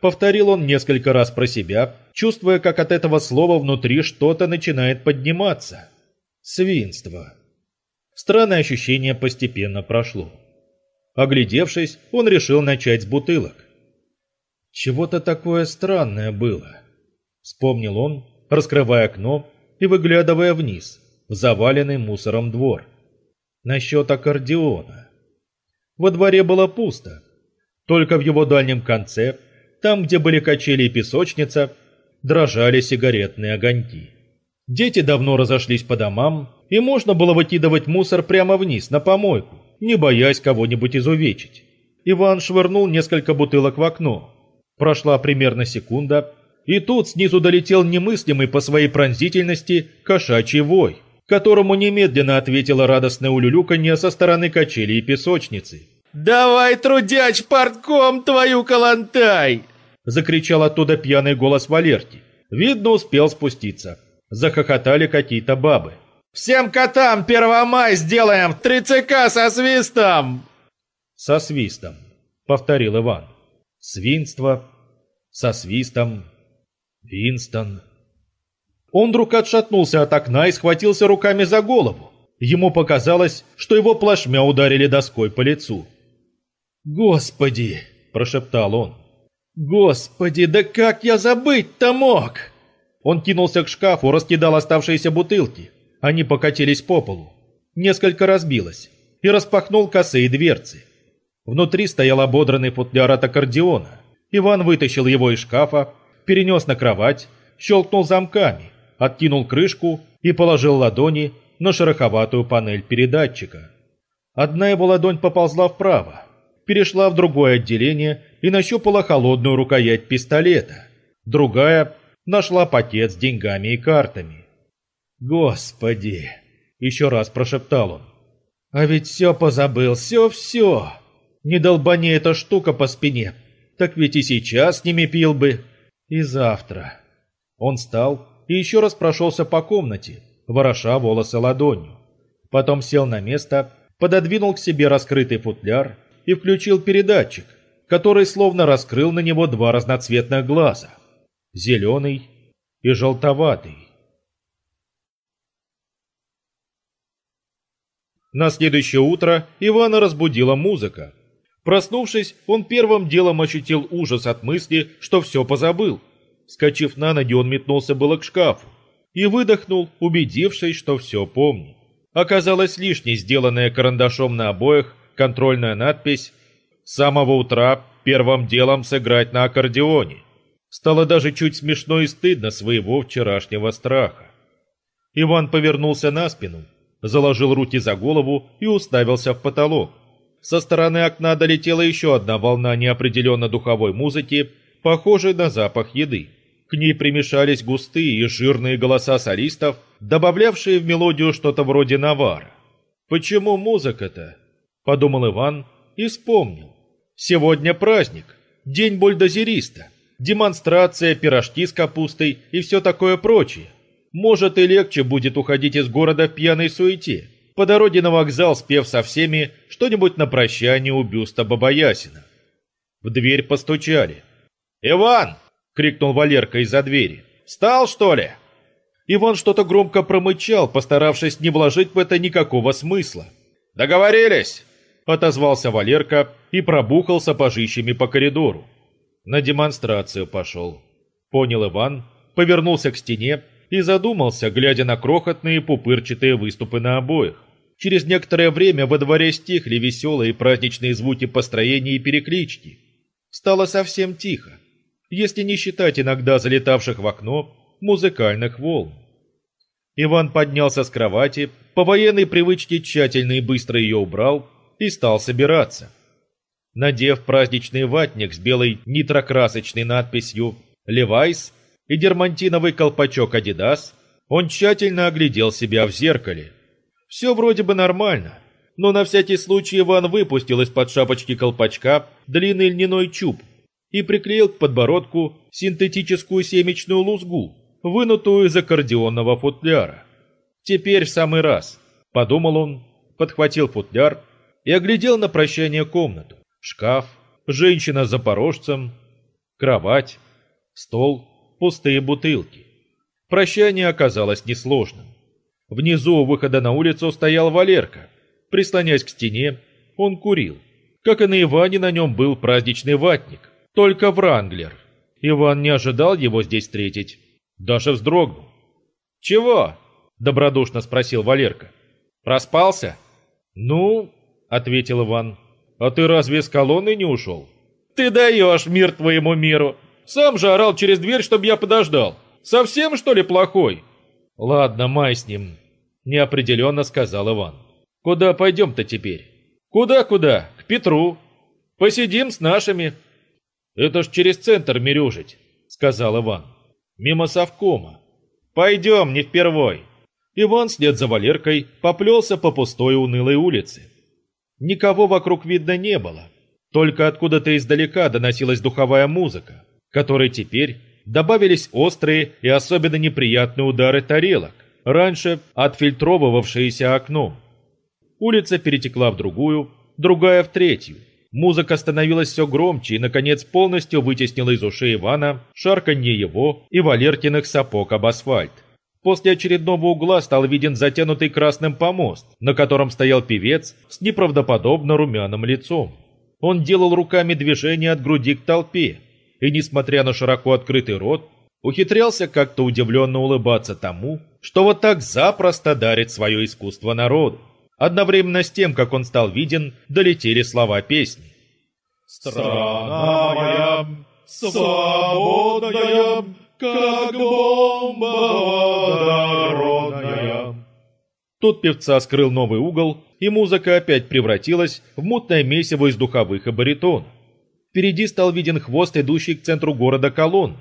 Speaker 1: Повторил он несколько раз про себя, чувствуя, как от этого слова внутри что-то начинает подниматься. Свинство. Странное ощущение постепенно прошло. Оглядевшись, он решил начать с бутылок. Чего-то такое странное было. Вспомнил он, раскрывая окно и выглядывая вниз, в заваленный мусором двор. Насчет аккордеона. Во дворе было пусто. Только в его дальнем конце, там, где были качели и песочница, дрожали сигаретные огоньки. Дети давно разошлись по домам, и можно было выкидывать мусор прямо вниз, на помойку, не боясь кого-нибудь изувечить. Иван швырнул несколько бутылок в окно. Прошла примерно секунда, и тут снизу долетел немыслимый по своей пронзительности кошачий вой, которому немедленно ответила радостное улюлюканье со стороны качели и песочницы.
Speaker 2: «Давай, трудяч, портком твою калантай!»
Speaker 1: Закричал оттуда пьяный голос Валерки. Видно, успел спуститься. Захохотали какие-то бабы.
Speaker 2: «Всем котам 1 мая сделаем три ЦК со свистом!»
Speaker 1: «Со свистом», — повторил Иван. «Свинство, со свистом, Винстон...» Он вдруг отшатнулся от окна и схватился руками за голову. Ему показалось, что его плашмя ударили доской по лицу. «Господи!» – прошептал он. «Господи, да как я забыть-то мог?» Он кинулся к шкафу, раскидал оставшиеся бутылки. Они покатились по полу. Несколько разбилось. И распахнул косые дверцы. Внутри стоял ободранный футляр от аккордеона. Иван вытащил его из шкафа, перенес на кровать, щелкнул замками, откинул крышку и положил ладони на шероховатую панель передатчика. Одна его ладонь поползла вправо, перешла в другое отделение и нащупала холодную рукоять пистолета. Другая нашла пакет с деньгами и картами. «Господи!» — еще раз прошептал он. «А ведь все позабыл, все-все! Не долбани эта штука по спине, так ведь и сейчас с ними пил бы, и завтра». Он встал и еще раз прошелся по комнате, вороша волосы ладонью. Потом сел на место, пододвинул к себе раскрытый футляр и включил передатчик, который словно раскрыл на него два разноцветных глаза – зеленый и желтоватый. На следующее утро Ивана разбудила музыка. Проснувшись, он первым делом ощутил ужас от мысли, что все позабыл – Скочив на ноги, он метнулся было к шкафу и выдохнул, убедившись, что все помнит. Оказалось лишней сделанная карандашом на обоях контрольная надпись «С самого утра первым делом сыграть на аккордеоне». Стало даже чуть смешно и стыдно своего вчерашнего страха. Иван повернулся на спину, заложил руки за голову и уставился в потолок. Со стороны окна долетела еще одна волна неопределенно духовой музыки, похожей на запах еды. К ней примешались густые и жирные голоса солистов, добавлявшие в мелодию что-то вроде навара. «Почему музыка-то?» – подумал Иван и вспомнил. «Сегодня праздник, день бульдозериста, демонстрация, пирожки с капустой и все такое прочее. Может и легче будет уходить из города в пьяной суете, по дороге на вокзал спев со всеми что-нибудь на прощание у бюста Бабаясина». В дверь постучали. «Иван!» — крикнул Валерка из-за двери. «Встал, что ли?» Иван что-то громко промычал, постаравшись не вложить в это никакого смысла. «Договорились!» — отозвался Валерка и пробухал сапожищами по коридору. На демонстрацию пошел. Понял Иван, повернулся к стене и задумался, глядя на крохотные пупырчатые выступы на обоих. Через некоторое время во дворе стихли веселые праздничные звуки построения и переклички. Стало совсем тихо если не считать иногда залетавших в окно музыкальных волн. Иван поднялся с кровати, по военной привычке тщательно и быстро ее убрал и стал собираться. Надев праздничный ватник с белой нитрокрасочной надписью «Левайс» и дермантиновый колпачок «Адидас», он тщательно оглядел себя в зеркале. Все вроде бы нормально, но на всякий случай Иван выпустил из-под шапочки колпачка длинный льняной чуб и приклеил к подбородку синтетическую семечную лузгу, вынутую из аккордеонного футляра. «Теперь в самый раз», — подумал он, подхватил футляр и оглядел на прощание комнату. Шкаф, женщина с запорожцем, кровать, стол, пустые бутылки. Прощание оказалось несложным. Внизу у выхода на улицу стоял Валерка. Прислонясь к стене, он курил. Как и на Иване, на нем был праздничный ватник, только Вранглер. Иван не ожидал его здесь встретить. Даша вздрогнул. «Чего?» – добродушно спросил Валерка. «Проспался?» «Ну», – ответил Иван. «А ты разве с колонны не ушел?» «Ты даешь мир твоему миру! Сам же орал через дверь, чтобы я подождал. Совсем, что ли, плохой?» «Ладно, май с ним», – неопределенно сказал Иван. «Куда пойдем-то теперь?» «Куда-куда? К Петру. Посидим с нашими». «Это ж через центр мерюжить», – сказал Иван. «Мимо совкома». «Пойдем, не впервой». Иван вслед за Валеркой поплелся по пустой унылой улице. Никого вокруг видно не было. Только откуда-то издалека доносилась духовая музыка, которой теперь добавились острые и особенно неприятные удары тарелок, раньше отфильтровывавшиеся окном. Улица перетекла в другую, другая в третью. Музыка становилась все громче и, наконец, полностью вытеснила из ушей Ивана шарканье его и Валеркиных сапог об асфальт. После очередного угла стал виден затянутый красным помост, на котором стоял певец с неправдоподобно румяным лицом. Он делал руками движения от груди к толпе, и, несмотря на широко открытый рот, ухитрялся как-то удивленно улыбаться тому, что вот так запросто дарит свое искусство народу. Одновременно с тем, как он стал виден, долетели слова песни.
Speaker 3: «Страна моя, свободная, как бомба водородная».
Speaker 1: Тут певца скрыл новый угол, и музыка опять превратилась в мутное месиво из духовых и баритонов. Впереди стал виден хвост, идущий к центру города колонны.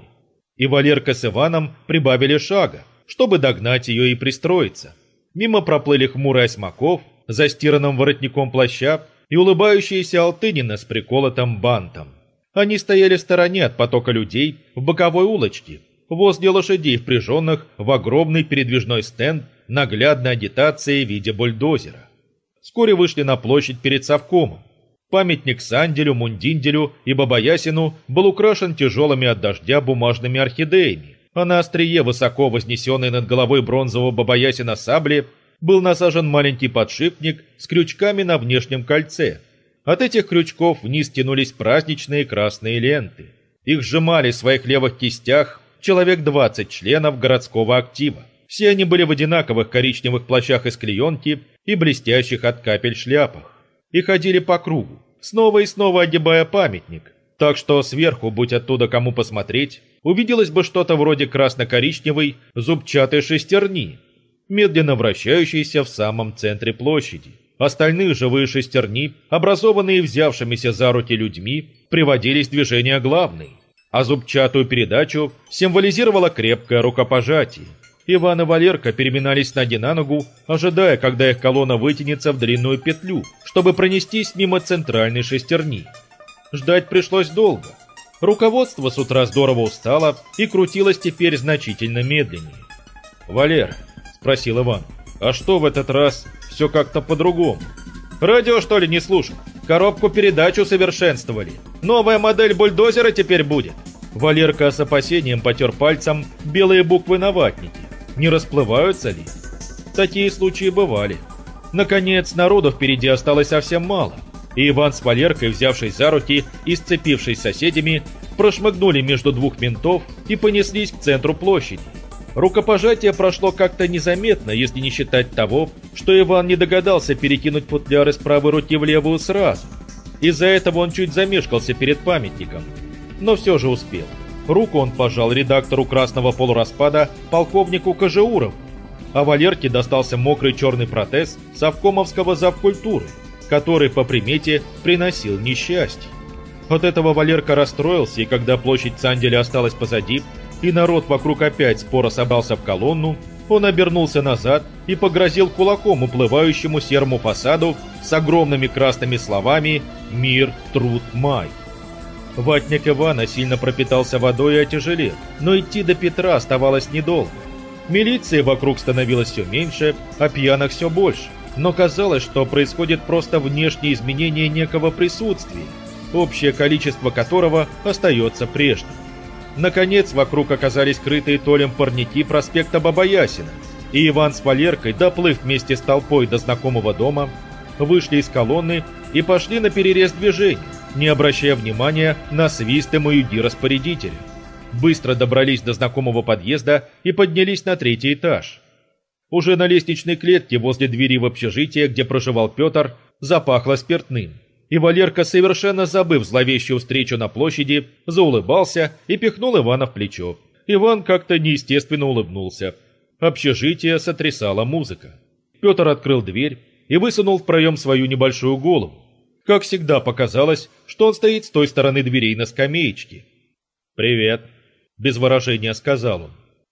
Speaker 1: И Валерка с Иваном прибавили шага, чтобы догнать ее и пристроиться. Мимо проплыли хмурый Осьмаков, застиранным воротником плаща, и улыбающаяся Алтынина с приколотым бантом. Они стояли в стороне от потока людей в боковой улочке, возле лошадей, впряженных в огромный передвижной стенд наглядной агитации в виде бульдозера. Вскоре вышли на площадь перед совкомом. Памятник Санделю, Мундинделю и Бабаясину был украшен тяжелыми от дождя бумажными орхидеями, а на острие высоко вознесенной над головой бронзового Бабаясина сабли был насажен маленький подшипник с крючками на внешнем кольце. От этих крючков вниз тянулись праздничные красные ленты. Их сжимали в своих левых кистях человек 20 членов городского актива. Все они были в одинаковых коричневых плащах из клеенки и блестящих от капель шляпах. И ходили по кругу, снова и снова огибая памятник. Так что сверху, будь оттуда кому посмотреть, увиделось бы что-то вроде красно-коричневой зубчатой шестерни, медленно вращающейся в самом центре площади. Остальные живые шестерни, образованные взявшимися за руки людьми, приводились в движение главной, а зубчатую передачу символизировало крепкое рукопожатие. Иван и Валерка переминались ноги на ногу, ожидая, когда их колонна вытянется в длинную петлю, чтобы пронестись мимо центральной шестерни. Ждать пришлось долго. Руководство с утра здорово устало и крутилось теперь значительно медленнее. «Валер», — спросил Иван, — «а что в этот раз все как-то по-другому?» «Радио, что ли, не слушал? Коробку передач усовершенствовали. Новая модель бульдозера теперь будет». Валерка с опасением потер пальцем белые буквы на ватнике. Не расплываются ли? Такие случаи бывали. Наконец, народу впереди осталось совсем мало, и Иван с Валеркой, взявшись за руки и сцепившись с соседями, прошмыгнули между двух ментов и понеслись к центру площади. Рукопожатие прошло как-то незаметно, если не считать того, что Иван не догадался перекинуть футляр из правой руки в левую сразу. Из-за этого он чуть замешкался перед памятником, но все же успел. Руку он пожал редактору «Красного полураспада» полковнику Кожеурову, а Валерке достался мокрый черный протез совкомовского завкультуры. который по примете приносил несчастье. От этого Валерка расстроился, и когда площадь Цанделя осталась позади, и народ вокруг опять споро собрался в колонну, он обернулся назад и погрозил кулаком уплывающему серому фасаду с огромными красными словами «Мир, труд, май». Ватник Ивана сильно пропитался водой и отяжелел, но идти до Петра оставалось недолго. Милиции вокруг становилось все меньше, а пьяных все больше. Но казалось, что происходит просто внешнее изменение некого присутствия, общее количество которого остается прежним. Наконец, вокруг оказались скрытые толем парники проспекта Бабаясина, и Иван с Валеркой, доплыв вместе с толпой до знакомого дома, вышли из колонны и пошли на перерез движения, не обращая внимания на свисты маюги-распорядителя быстро добрались до знакомого подъезда и поднялись на третий этаж. Уже на лестничной клетке возле двери в общежитие, где проживал Петр, запахло спиртным. И Валерка, совершенно забыв зловещую встречу на площади, заулыбался и пихнул Ивана в плечо. Иван как-то неестественно улыбнулся. Общежитие сотрясала музыка. Петр открыл дверь и высунул в проем свою небольшую голову. Как всегда показалось, что он стоит с той стороны дверей на скамеечке. «Привет», без выражения сказал он.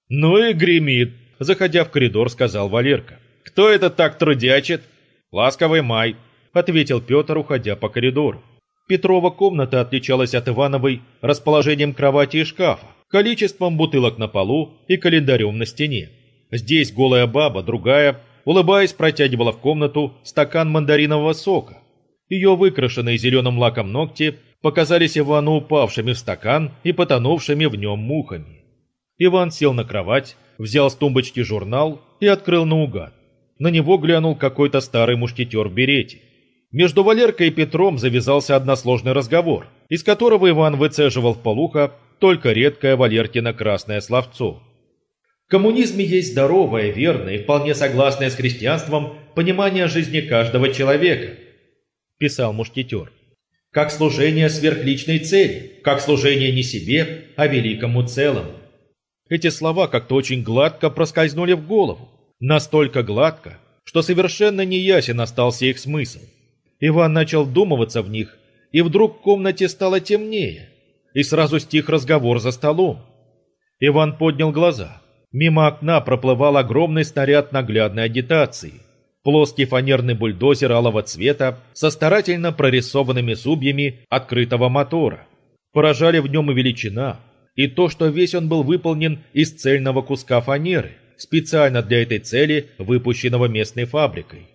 Speaker 1: «Ну и гремит», — заходя в коридор, сказал Валерка. «Кто это так трудячит?» «Ласковый май», — ответил Петр, уходя по коридору. Петрова комната отличалась от Ивановой расположением кровати и шкафа, количеством бутылок на полу и календарем на стене. Здесь голая баба, другая, улыбаясь, протягивала в комнату стакан мандаринового сока. Ее выкрашенные зеленым лаком ногти показались Ивану упавшими в стакан и потонувшими в нем мухами. Иван сел на кровать, взял с тумбочки журнал и открыл наугад. На него глянул какой-то старый мушкетер в берете. Между Валеркой и Петром завязался односложный разговор, из которого Иван выцеживал в полухо только редкое Валеркино красное словцо. В коммунизме есть здоровое, верное и вполне согласное с христианством понимание жизни каждого человека, писал мушкетер как служение сверхличной цели, как служение не себе, а великому целому. Эти слова как-то очень гладко проскользнули в голову. Настолько гладко, что совершенно неясен остался их смысл. Иван начал вдумываться в них, и вдруг в комнате стало темнее, и сразу стих разговор за столом. Иван поднял глаза. Мимо окна проплывал огромный снаряд наглядной агитации. Плоский фанерный бульдозер алого цвета со старательно прорисованными зубьями открытого мотора. Поражали в нем и величина, и то, что весь он был выполнен из цельного куска фанеры, специально для этой цели, выпущенного местной фабрикой.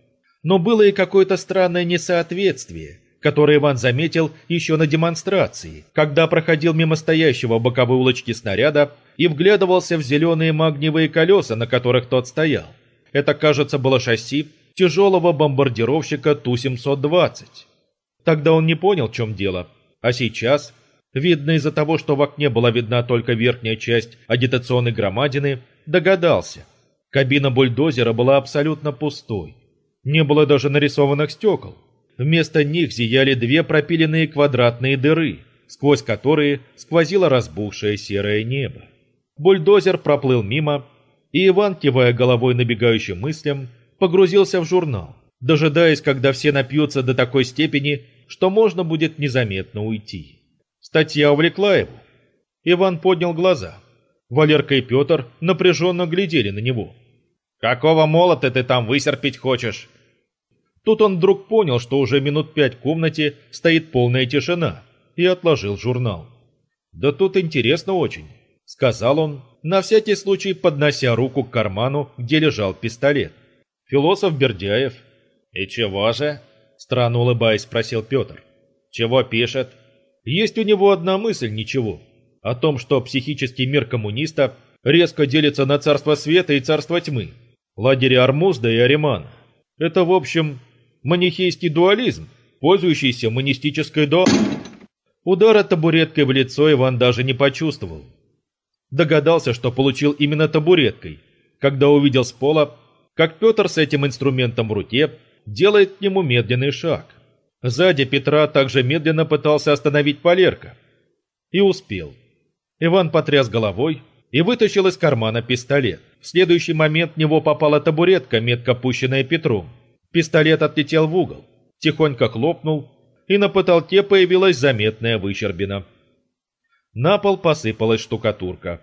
Speaker 1: Но было и какое-то странное несоответствие, которое Иван заметил еще на демонстрации, когда проходил мимо стоящего в боковой улочке снаряда и вглядывался в зеленые магниевые колеса, на которых тот стоял. Это, кажется, было шасси тяжелого бомбардировщика Ту-720. Тогда он не понял, в чем дело, а сейчас, видно из-за того, что в окне была видна только верхняя часть агитационной громадины, догадался. Кабина бульдозера была абсолютно пустой. Не было даже нарисованных стекол. Вместо них зияли две пропиленные квадратные дыры, сквозь которые сквозило разбухшее серое небо. Бульдозер проплыл мимо, и Иван, кивая головой набегающим мыслям, погрузился в журнал, дожидаясь, когда все напьются до такой степени, что можно будет незаметно уйти. Статья увлекла его. Иван поднял глаза. Валерка и Петр напряженно глядели на него. «Какого молота ты там высерпить хочешь?» Тут он вдруг понял, что уже минут пять в комнате стоит полная тишина, и отложил журнал. «Да тут интересно очень», — сказал он, на всякий случай поднося руку к карману, где лежал пистолет. Философ Бердяев. И чего же? Странно улыбаясь, спросил Петр. Чего пишет? Есть у него одна мысль, ничего. О том, что психический мир коммуниста резко делится на царство света и царство тьмы. Лагеря Армузда и Аримана. Это, в общем, манихейский дуализм, пользующийся монистической до... Удара табуреткой в лицо Иван даже не почувствовал. Догадался, что получил именно табуреткой, когда увидел с пола как Петр с этим инструментом в руке делает к нему медленный шаг. Сзади Петра также медленно пытался остановить Полерка. И успел. Иван потряс головой и вытащил из кармана пистолет. В следующий момент в него попала табуретка, метко пущенная Петром. Пистолет отлетел в угол. тихонько хлопнул, и на потолке появилась заметная выщербина. На пол посыпалась штукатурка.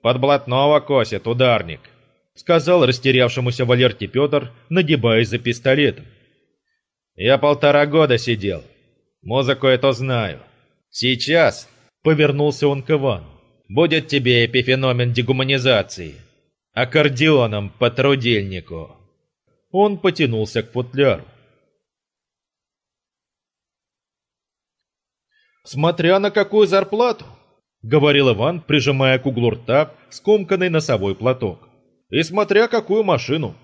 Speaker 1: «Под блатного косит ударник», — сказал растерявшемуся Валерке Петр, нагибаясь за пистолетом. «Я полтора года сидел. Музыку эту знаю. Сейчас», — повернулся он к Ивану, — «будет тебе эпифеномен дегуманизации. Аккордеоном по трудельнику». Он потянулся к футляру. «Смотря на какую зарплату», — говорил Иван, прижимая к углу рта скомканный носовой платок. «И смотря какую машину.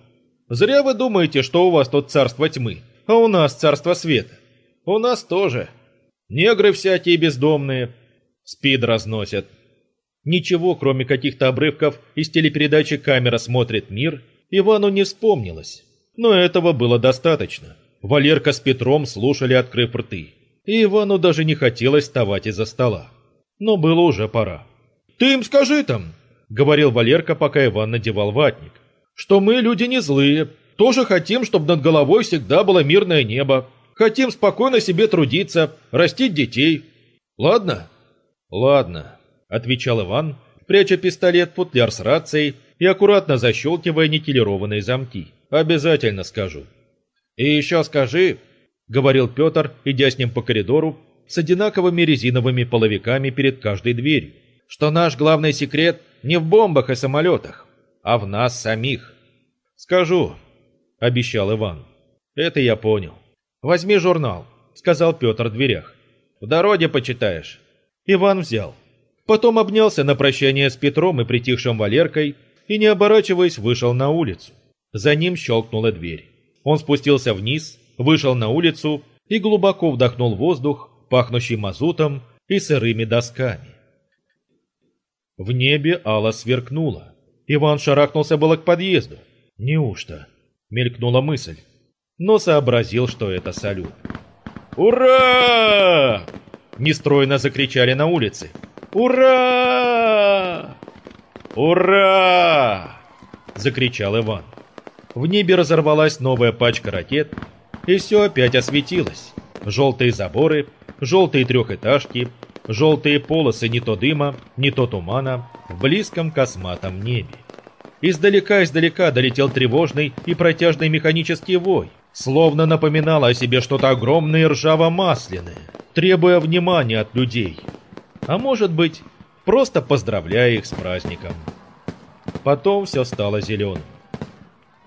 Speaker 1: Зря вы думаете, что у вас тут царство тьмы, а у нас царство света. У нас тоже. Негры всякие бездомные. Спид разносят. Ничего, кроме каких-то обрывков из телепередачи «Камера смотрит мир», Ивану не вспомнилось. Но этого было достаточно. Валерка с Петром слушали, открыв рты и Ивану даже не хотелось вставать из-за стола. Но было уже пора. «Ты им скажи там!» — говорил Валерка, пока Иван надевал ватник. «Что мы люди не злые, тоже хотим, чтобы над головой всегда было мирное небо. Хотим спокойно себе трудиться, растить детей. Ладно?» «Ладно», — отвечал Иван, пряча пистолет в футляр с рацией и аккуратно защелкивая никелированные замки. «Обязательно скажу». «И еще скажи, говорил Петр, идя с ним по коридору, с одинаковыми резиновыми половиками перед каждой дверью, что наш главный секрет не в бомбах и самолетах, а в нас самих. «Скажу», — обещал Иван. «Это я понял. Возьми журнал», — сказал Петр в дверях. «В дороге почитаешь». Иван взял. Потом обнялся на прощание с Петром и притихшим Валеркой и, не оборачиваясь, вышел на улицу. За ним щелкнула дверь. Он спустился вниз, вышел на улицу и глубоко вдохнул воздух, пахнущий мазутом и сырыми досками. В небе Алла сверкнула. Иван шарахнулся было к подъезду. «Неужто?» — мелькнула мысль, но сообразил, что это салют. «Ура!» — нестройно закричали на улице. «Ура! Ура!» — закричал Иван. В небе разорвалась новая пачка ракет, и все опять осветилось. Желтые заборы, желтые трехэтажки, желтые полосы не то дыма, не то тумана в близком косматом небе. Издалека-издалека долетел тревожный и протяжный механический вой, словно напоминало о себе что-то огромное и ржаво-масляное, требуя внимания от людей. А может быть, просто поздравляя их с праздником. Потом все стало зеленым.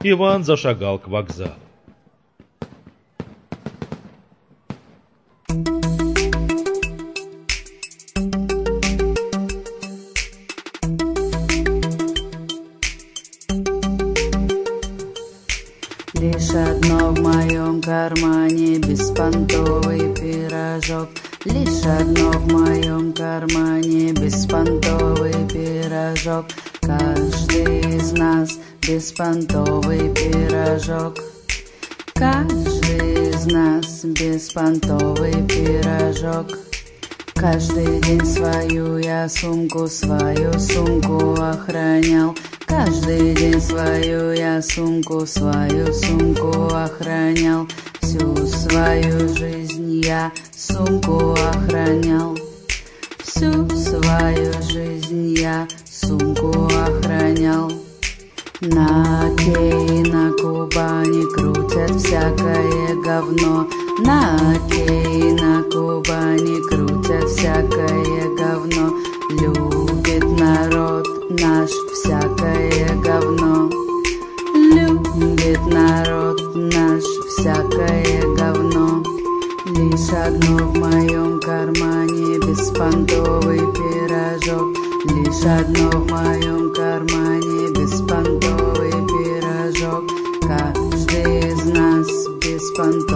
Speaker 1: Иван зашагал к вокзалу.
Speaker 4: Лишь одно в моем кармане беспонтовый пирожок Лишь одно в моем кармане беспонтовый пирожок Каждый из нас беспонтовый пирожок. Каждый из нас беспонтовый пирожок. Каждый день свою я сумку, свою сумку охранял. Каждый день свою я сумку, свою сумку охранял. Всю свою жизнь я сумку охранял. Всю свою жизнь я сумку охранял На Окей, на Кубани крутят всякое говно. На Окей, на Кубани крутят всякое говно. Любит народ наш всякое говно. Любит народ наш всякое говно. Лишь одно в моем кармане беспонтовый пирожок Лишь одно в моем кармане беспонтовый пирожок. Каждый из нас беспонтовый